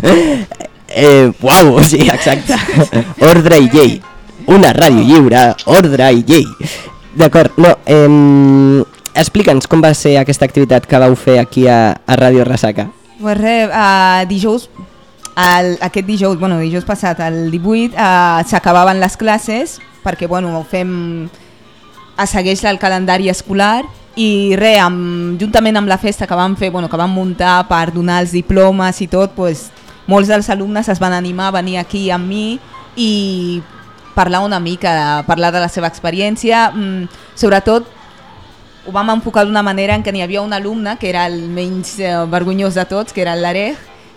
<laughs> eh, uau, sí, exacte. <laughs> Ordre i llei. Una ràdio lliure, ordre i llei. D'acord, no, eh, explica'ns com va ser aquesta activitat que vau fer aquí a, a Ràdio Ressaca. Pues res, uh, dijous, el, aquest dijous, bueno, dijous passat, el 18, uh, s'acabaven les classes, perquè, bueno, fem... Es segueix el calendari escolar i res, amb, juntament amb la festa que vam fer, bueno, que vam muntar per donar els diplomes i tot, pues, molts dels alumnes es van animar a venir aquí amb mi i parlar una mica, parlar de la seva experiència, mm, sobretot ho vam enfocar d'una manera en què n'hi havia un alumne que era el menys eh, vergonyós de tots, que era Larech,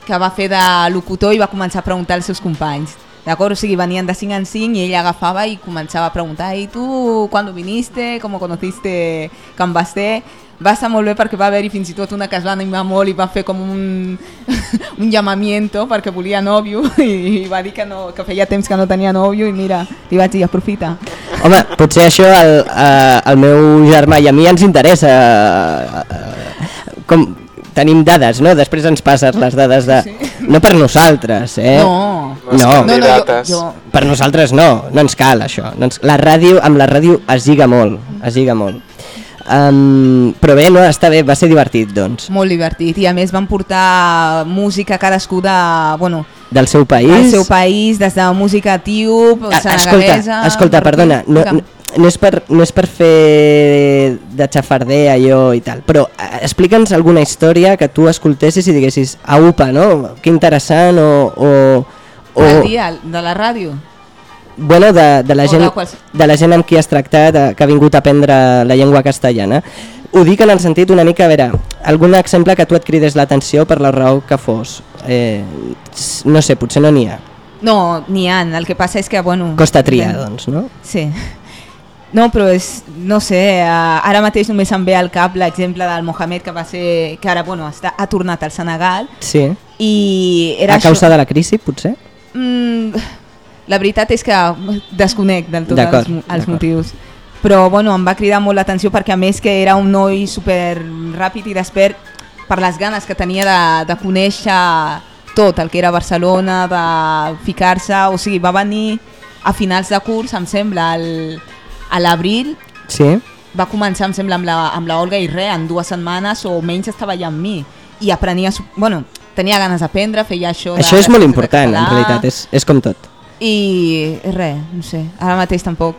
que va fer de locutor i va començar a preguntar als seus companys. D'acord? O sigui, venien de 5 en 5 i ell agafava i començava a preguntar «I tu, quan viniste? Com conociste Can Basté?» Va estar molt bé perquè va haver-hi fins i tot una que es va animar molt i va fer com un, <laughs> un llamamiento perquè volia nòvio <laughs> i, i va dir que, no, que feia temps que no tenia nòvio i mira, li vaig dir aprofita. Home, potser això al, a, al meu germà i a mi ens interessa. eh, eh, Com tenim dades, no? Després ens passes les dades de... No per nosaltres, eh? No. Les no. candidates. jo- jo- Per nosaltres no, no ens cal això. No ens... La ràdio, amb la ràdio es lliga molt, es lliga molt. Um, però bé, no, està bé, va ser divertit, doncs. Molt divertit i a més van portar música cadascú de, bueno, Del seu país. del seu país, des de música Ah, senegalesa... Escolta, escolta, perdona, no, no, no, és per, no és per fer de xafarder allò i tal, però eh, explica'ns alguna història que tu escoltessis i diguessis, aupa, no? Que interessant o... o, o El dia de la ràdio. Bueno, de, de, la gent, de quals- de la gent amb qui has tractat, eh, que ha vingut a aprendre la llengua castellana. Ho dic en el sentit una mica, a veure, algun exemple que tu et cridés l'atenció per la raó que fos. Eh, no sé, potser no n'hi ha. No, n'hi ha, el que passa és que, bueno... Costa triar, doncs, no? Sí. No, però és, no sé, eh, ara mateix només em ve al cap l'exemple del Mohamed que va ser, que ara, bueno, està, ha tornat al Senegal Sí. i era A causa això. de la crisi, potser? Mm, la veritat és que desconec del tot els, els motius. Però bueno, em va cridar molt l'atenció perquè a més que era un noi super ràpid i despert per les ganes que tenia de, de conèixer tot el que era Barcelona, de ficar-se, o sigui, va venir a finals de curs, em sembla, al, a l'abril, Sí. va començar, em sembla, amb la, amb la Olga i res, en dues setmanes o menys estava allà amb mi. I aprenia, bueno, tenia ganes d'aprendre, feia això de... Això és molt important, en realitat, és, és com tot. I res, no sé, ara mateix tampoc.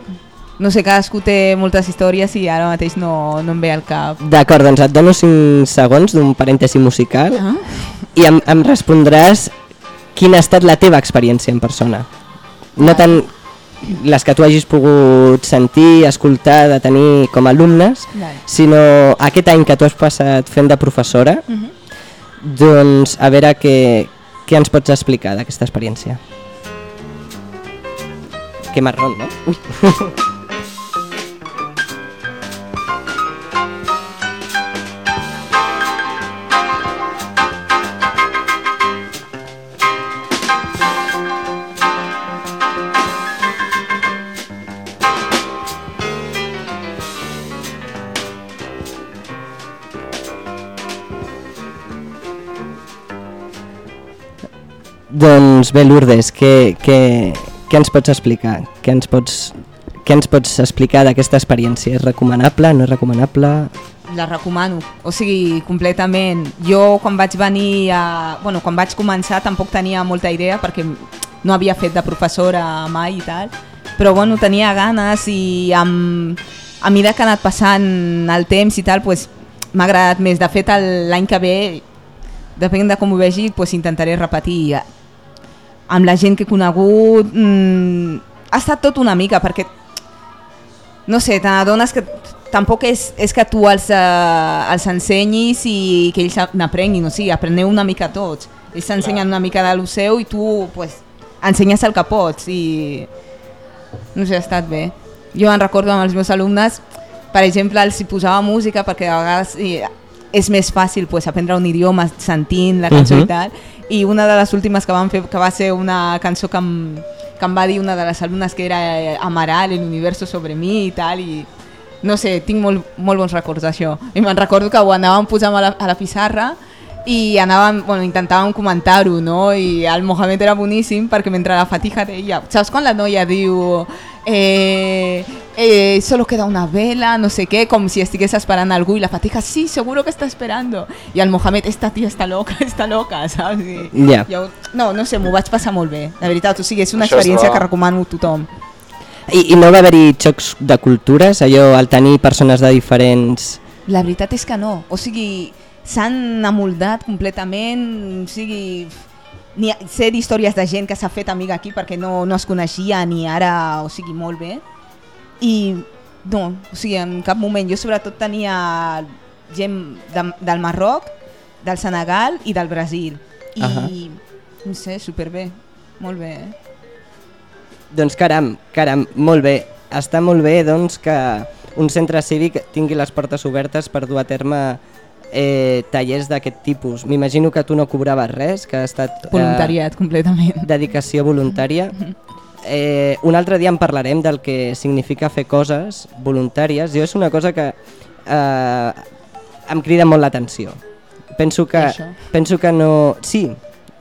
No sé, cadascú té moltes històries i ara mateix no, no em ve al cap. D'acord, doncs et dono 5 segons d'un parèntesi musical Ah. i em, em respondràs quina ha estat la teva experiència en persona. No tant les que tu hagis pogut sentir, escoltar, de tenir com a alumnes, sinó aquest any que tu has passat fent de professora, Mhm. doncs a veure què, què ens pots explicar d'aquesta experiència. Que marrón, no? Ui. Doncs bé, Lourdes, què, què, què ens pots explicar? Què ens pots, què ens pots explicar d'aquesta experiència? És recomanable, no és recomanable? La recomano, o sigui, completament. Jo quan vaig venir a... Bueno, quan vaig començar tampoc tenia molta idea perquè no havia fet de professora mai i tal, però bueno, tenia ganes i amb, a mesura que ha anat passant el temps i tal, pues, m'ha agradat més. De fet, l'any que ve, depèn de com ho vegi, pues, intentaré repetir. Amb la gent que he conegut, mmm, ha estat tot una mica, perquè no sé, te n'adones que tampoc és, és que tu els, uh, els ensenyis i que ells n'aprenguin, o sigui, apreneu una mica tots. Ells s'ensenyen una mica de lo seu i tu pues, ensenyes el que pots i no sé, ha estat bé. Jo en recordo amb els meus alumnes, per exemple, els hi posava música perquè a vegades és més fàcil pues, aprendre un idioma sentint la cançó Mhm. i tal, i una de les últimes que vam fer, que va ser una cançó que em, que em va dir una de les alumnes que era eh, Amaral, el universo sobre mi i tal, i no sé, tinc molt, molt bons records d'això. I me'n recordo que ho anàvem posant a la, a la pissarra i anàvem, bueno, intentàvem comentar-ho, no? I el Mohamed era boníssim perquè mentre la Fatija deia... Saps quan la noia diu... Eh, eh, solo queda una vela, no sé què, com si estigués esperant algú i la Fatija, sí, seguro que està esperando. I el Mohamed, esta tia està loca, <laughs> està loca, saps? I, Ja. jo, no, no sé, m'ho vaig passar molt bé, de veritat, o sigui, és una Això és experiència que recomano a tothom. I, I no va haver-hi xocs de cultures, allò, al tenir persones de diferents La veritat és que no. O sigui, s'han amoldat completament, o sigui... Ni, sé d'històries de gent que s'ha fet amiga aquí perquè no, no es coneixia ni ara, o sigui, molt bé. I no, o sigui, en cap moment. Jo sobretot tenia gent de, del Marroc, del Senegal i del Brasil. I, Ahà. no sé, superbé. Molt bé, eh? Doncs caram, caram, molt bé. Està molt bé doncs, que un centre cívic tingui les portes obertes per dur a terme eh, tallers d'aquest tipus. M'imagino que tu no cobraves res, que ha estat... Voluntariat, completament. Dedicació voluntària. <laughs> Eh, un altre dia en parlarem del que significa fer coses voluntàries. Jo és una cosa que eh, em crida molt l'atenció. Penso que, Això. penso que no... Sí,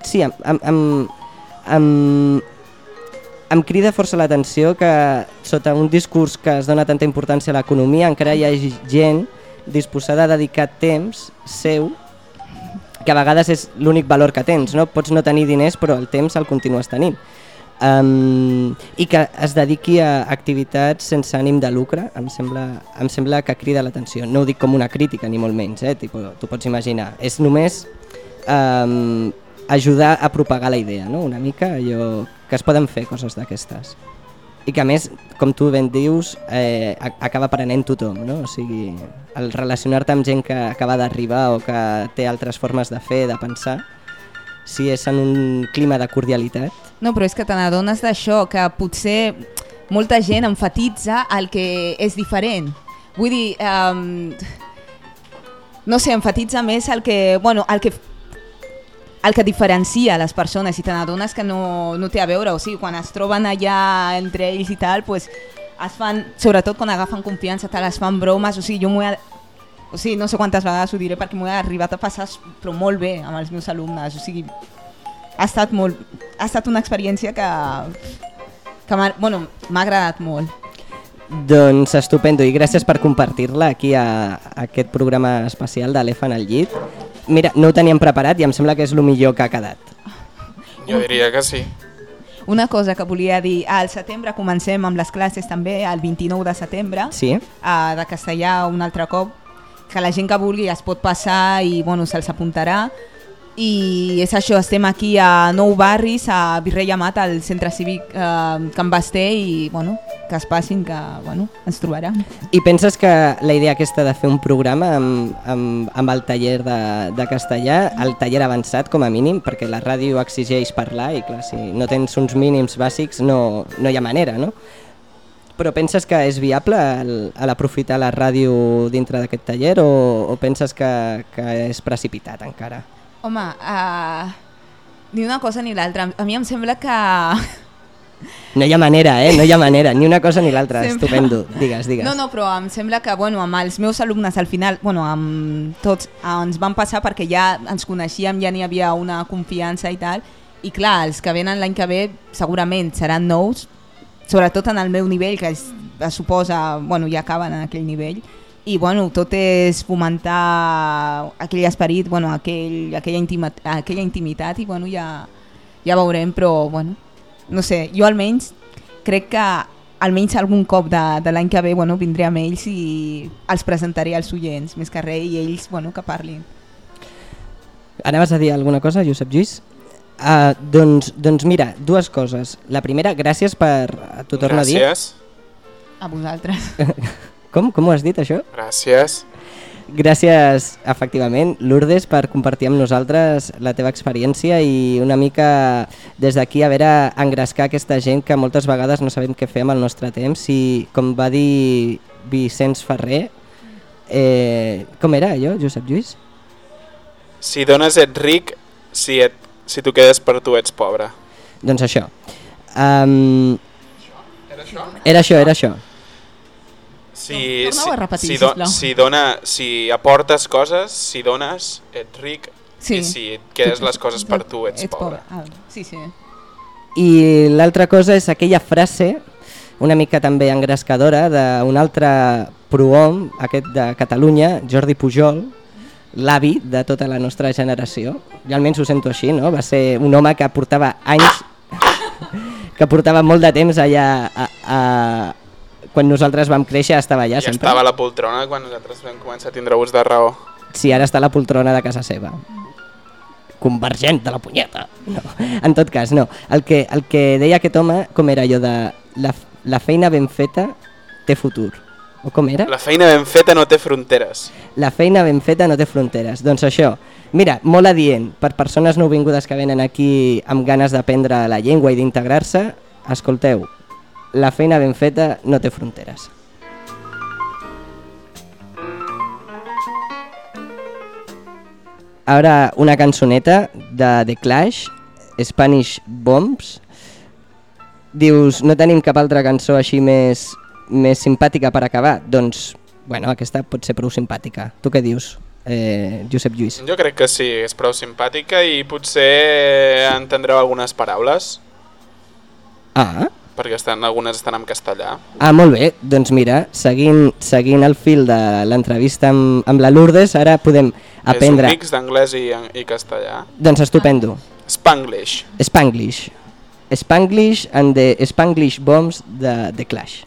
sí, em, em, em, em, em crida força l'atenció que sota un discurs que es dona tanta importància a l'economia encara hi hagi gent disposada a dedicar temps seu que a vegades és l'únic valor que tens, no? Pots no tenir diners però el temps el continues tenint. Um, I que es dediqui a activitats sense ànim de lucre em sembla, em sembla que crida l'atenció. No ho dic com una crítica ni molt menys, eh? tu pots imaginar. És només um, ajudar a propagar la idea, no? una mica allò que es poden fer coses d'aquestes. I que a més, com tu ben dius, eh, acaba aprenent tothom, no? O sigui, el relacionar-te amb gent que acaba d'arribar o que té altres formes de fer, de pensar, si és en un clima de cordialitat, No, però és que te n'adones d'això, que potser molta gent enfatitza el que és diferent. Vull dir, um, no sé, enfatitza més el que, bueno, el que, el que diferencia les persones. I te n'adones que no, no té a veure, o sigui, quan es troben allà entre ells i tal, pues, es fan, sobretot quan agafen confiança, tal, es fan bromes, o sigui, jo m'ho he, o sigui, no sé quantes vegades ho diré perquè m'ho he arribat a passar però molt bé amb els meus alumnes, o sigui, ha estat molt ha estat una experiència que que m'ha bueno, m'ha agradat molt. Doncs estupendo i gràcies per compartir-la aquí a, a aquest programa especial d'Elefant al llit. Mira, no ho teníem preparat i em sembla que és el millor que ha quedat. Jo diria que sí. Una cosa que volia dir, al setembre comencem amb les classes també, el 29 de setembre, Sí? uh, de castellà un altre cop, que la gent que vulgui es pot passar i bueno, se'ls apuntarà. I és això, estem aquí a Nou Barris, a Virrei Amat, al centre cívic eh, Can Basté i bueno, que es passin, que bueno, ens trobaran. I penses que la idea aquesta de fer un programa amb, amb, amb el taller de, de castellà, el taller avançat com a mínim, perquè la ràdio exigeix parlar i clar, si no tens uns mínims bàsics no, no hi ha manera, no? Però penses que és viable el- el aprofitar la ràdio dintre d'aquest taller o, o penses que, que és precipitat encara? Home, uh, ni una cosa ni l'altra. A mi em sembla que... <laughs> No hi ha manera, eh? No hi ha manera, ni una cosa ni l'altra. Sempre. Estupendo. Digues, digues. No, no, però em sembla que bueno, amb els meus alumnes al final, bueno, amb tots eh, ens van passar perquè ja ens coneixíem, ja n'hi havia una confiança i tal, i clar, els que venen l'any que ve segurament seran nous, sobretot en el meu nivell, que es, es suposa, bueno, ja acaben en aquell nivell, i bueno, tot és fomentar aquell esperit, bueno, aquell, aquella, intima, aquella intimitat i bueno, ja, ja veurem, però bueno, no sé, jo almenys crec que almenys algun cop de, de l'any que ve bueno, vindré amb ells i els presentaré als oients, més que res, i ells bueno, que parlin. Anaves a dir alguna cosa, Josep Lluís? Uh, doncs, doncs mira, dues coses. La primera, gràcies per... T'ho torno Gràcies. A vosaltres. a <laughs> dir. Com? Com ho has dit, això? Gràcies. Gràcies, efectivament, Lourdes, per compartir amb nosaltres la teva experiència i una mica des d'aquí a veure engrescar aquesta gent que moltes vegades no sabem què fer amb el nostre temps i com va dir Vicenç Ferrer, eh, com era allò, Josep Lluís? Si dones ets ric, si, et, si tu quedes per tu ets pobre. Doncs això. Um, Era això? era això, era això. Si, Torna-ho si, repetir, si, do, si, dona, si aportes coses, si dones, ets ric, Sí. i si et quedes les coses per tu, ets, pobre. Ah, sí, sí. I l'altra cosa és aquella frase, una mica també engrescadora, d'un altre prohom, aquest de Catalunya, Jordi Pujol, l'avi de tota la nostra generació. Jo almenys ho sento així, no? Va ser un home que portava anys, <laughs> que portava molt de temps allà a, a, quan nosaltres vam créixer estava allà Ja sempre. estava a la poltrona quan nosaltres vam començar a tindre ús de raó. Sí, ara està a la poltrona de casa seva. Convergent de la punyeta. No. <laughs> En tot cas, no. El que, el que deia aquest home, com era allò de la, la feina ben feta té futur. O com era? La feina ben feta no té fronteres. La feina ben feta no té fronteres. Doncs això, mira, molt adient per persones nouvingudes que venen aquí amb ganes d'aprendre la llengua i d'integrar-se, escolteu, la feina ben feta no té fronteres. Ara una cançoneta de The Clash, Spanish Bombs. Dius, no tenim cap altra cançó així més, més simpàtica per acabar? Doncs, bueno, aquesta pot ser prou simpàtica. Tu què dius, eh, Josep Lluís? Jo crec que sí, és prou simpàtica i potser entendreu algunes paraules, Ah, perquè estan, algunes estan en castellà. ah molt bé. Doncs mira, seguint, seguint el fil de l'entrevista amb, amb la Lourdes, ara podem aprendre... És un mix d'anglès i, i castellà. Doncs estupendo. Spanglish. Spanglish. Spanglish and the Spanglish Bombs de The Clash.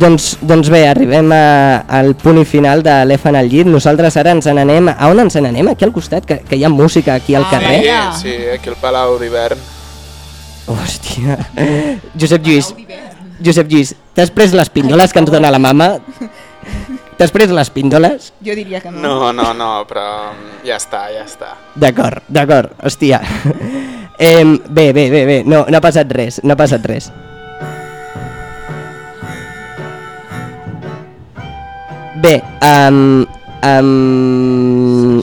Doncs, doncs bé, arribem a, al punt i final de l'EFAN al llit. Nosaltres ara ens n'anem... A on ens n'anem? Aquí al costat, que, que hi ha música aquí al carrer. Sí, sí, aquí al Palau d'hivern. Hòstia. Josep Lluís, Josep Lluís, t'has pres les píndoles que ens dona la mama? T'has pres les píndoles? Jo diria que no. No, no, no, però mm, ja està, ja està. D'acord, d'acord, hòstia. Eh, bé, bé, bé, bé, no, no ha passat res, no ha passat res. Bé, um, um,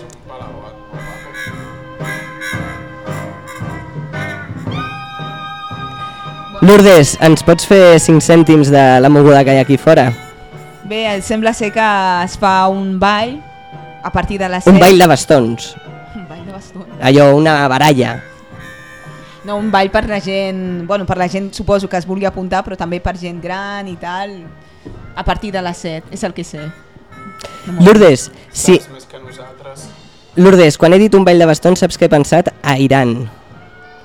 Lourdes, ens pots fer 5 cèntims de la moguda que hi ha aquí fora? Bé, sembla ser que es fa un ball a partir de les 7. Un ball de bastons, Un ball de bastons. allò, una baralla. No, un ball per la gent, bueno, per la gent suposo que es vulgui apuntar, però també per gent gran i tal, a partir de les 7, és el que sé. Lourdes, sí, Saps més que nosaltres. Lourdes, quan he dit un ball de bastons saps què he pensat? A Iran.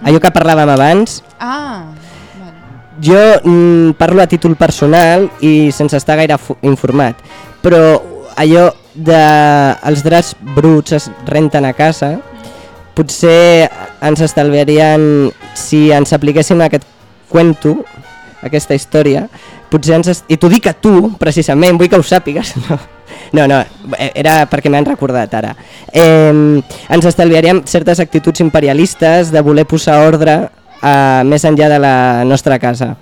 Allò que parlàvem abans, Ah, jo mm, parlo a títol personal i sense estar gaire informat, però allò de els draps bruts es renten a casa, potser ens estalviarien, si ens apliquéssim aquest cuento, aquesta història, potser ens... est- I t'ho dic a tu, precisament, vull que ho sàpigues, <laughs> no? No, no, eh, era perquè m'han recordat ara. Eh, ens estalviaríem certes actituds imperialistes de voler posar ordre eh, més enllà de la nostra casa.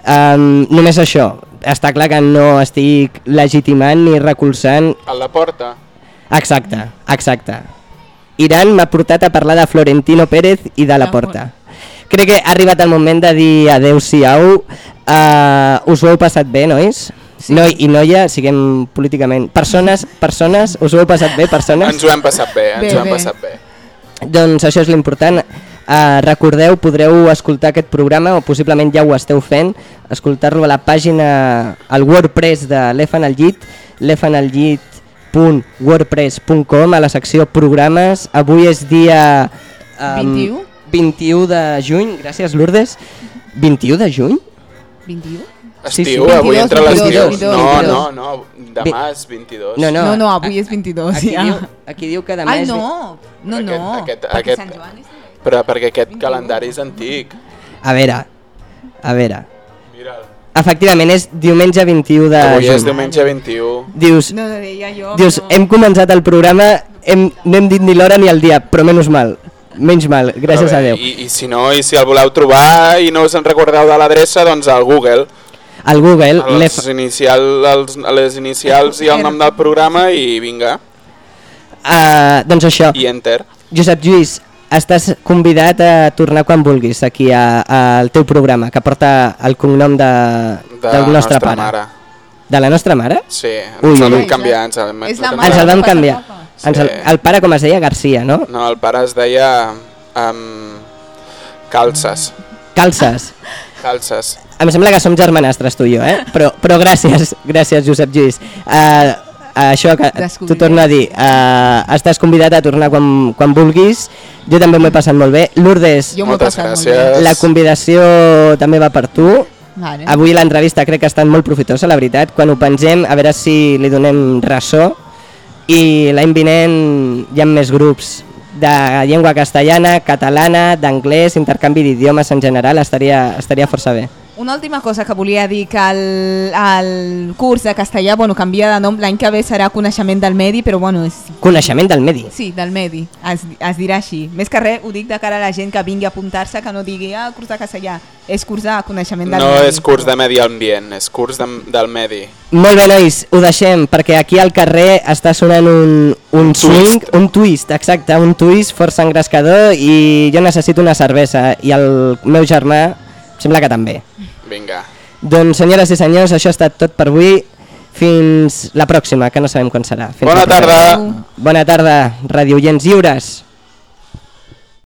Um, només això, està clar que no estic legitimant ni recolzant A la porta. Exacte, exacte. Iran m'ha portat a parlar de Florentino Pérez i de la Porta. Crec que ha arribat el moment de dir adeu-siau. Uh, us ho heu passat bé, nois? Sí. Noi i noia, siguem políticament... Persones, persones, us ho heu passat bé, persones? Ens ho hem passat bé, ens Bé, ho hem bé. passat bé. Doncs això és l'important. Uh, recordeu, podreu escoltar aquest programa, o possiblement ja ho esteu fent, escoltar-lo a la pàgina, al WordPress de l'Efan al llit, lefanallit.wordpress.com, a la secció programes. Avui és dia... Um, 21? 21 de juny, gràcies Lourdes. 21 de juny? 21? Estiu, avui entra l'estiu. 22, No, 22. no, no, demà és 22. No, no, No, no, avui és 22, aquí ja. Diu, aquí diu que demà Ai, és... no, no, no, Aquest, perquè aquest, Sant Joan és... però perquè aquest calendari és antic. A veure, a veure. Mira'l. Efectivament, és diumenge 21 de Avui juny. és diumenge 21. Dius, No, no, deia jo, dius no. hem començat el programa, hem, no hem dit ni l'hora ni el dia, però menys mal, menys mal, gràcies a bé, Déu. I, I si no, i si el voleu trobar i no us en recordeu de l'adreça, doncs al Google. Al Google, Els l'Ef... inicial, els, les inicials i el nom del programa i vinga, Uh, doncs això, i enter. Josep Lluís, estàs convidat a tornar quan vulguis aquí a- al teu programa, que porta el cognom de, De del la nostre nostra pare. mare. De la nostra mare? Sí, Ui, ens el vam canviar. Ens el, Ens el vam canviar. Sí. Ens el, el pare, com es deia, Garcia, no? No, el pare es deia... Um, calces. Calces. Calces. Em sembla que som germanastres tu i jo, eh? Però, però gràcies, gràcies Josep Lluís. Uh, això que t'ho torno a dir, uh, estàs convidat a tornar quan, quan vulguis, jo també m'ho he passat molt bé. Lourdes, Moltes passat molt bé. gràcies. la convidació també va per tu. Vale. Avui l'entrevista crec que ha estat molt profitosa, la veritat. Quan ho pengem, a veure si li donem ressò. I l'any vinent hi ha més grups de llengua castellana, catalana, d'anglès, intercanvi d'idiomes en general, estaria, estaria força bé. Una última cosa que volia dir, que el, el curs de castellà bueno, canvia de nom, l'any que ve serà Coneixement del Medi, però bueno, és... Coneixement del medi. Sí, del Medi, es, es dirà així. Més que res, ho dic de cara a la gent que vingui a apuntar-se, que no digui, ah, curs de castellà, és curs de Coneixement del No Medi. és curs de medi ambient, és curs de, del medi. Molt bé, nois, ho deixem, perquè aquí al carrer està sonant un, un swing, un twist, exacte, un twist força engrescador i jo necessito una cervesa i el meu germà sembla que també. Vinga. Doncs senyores i senyors, això ha estat tot per avui. Fins la pròxima, que no sabem quan serà. Fins Bona tarda. Bona tarda, radioients lliures.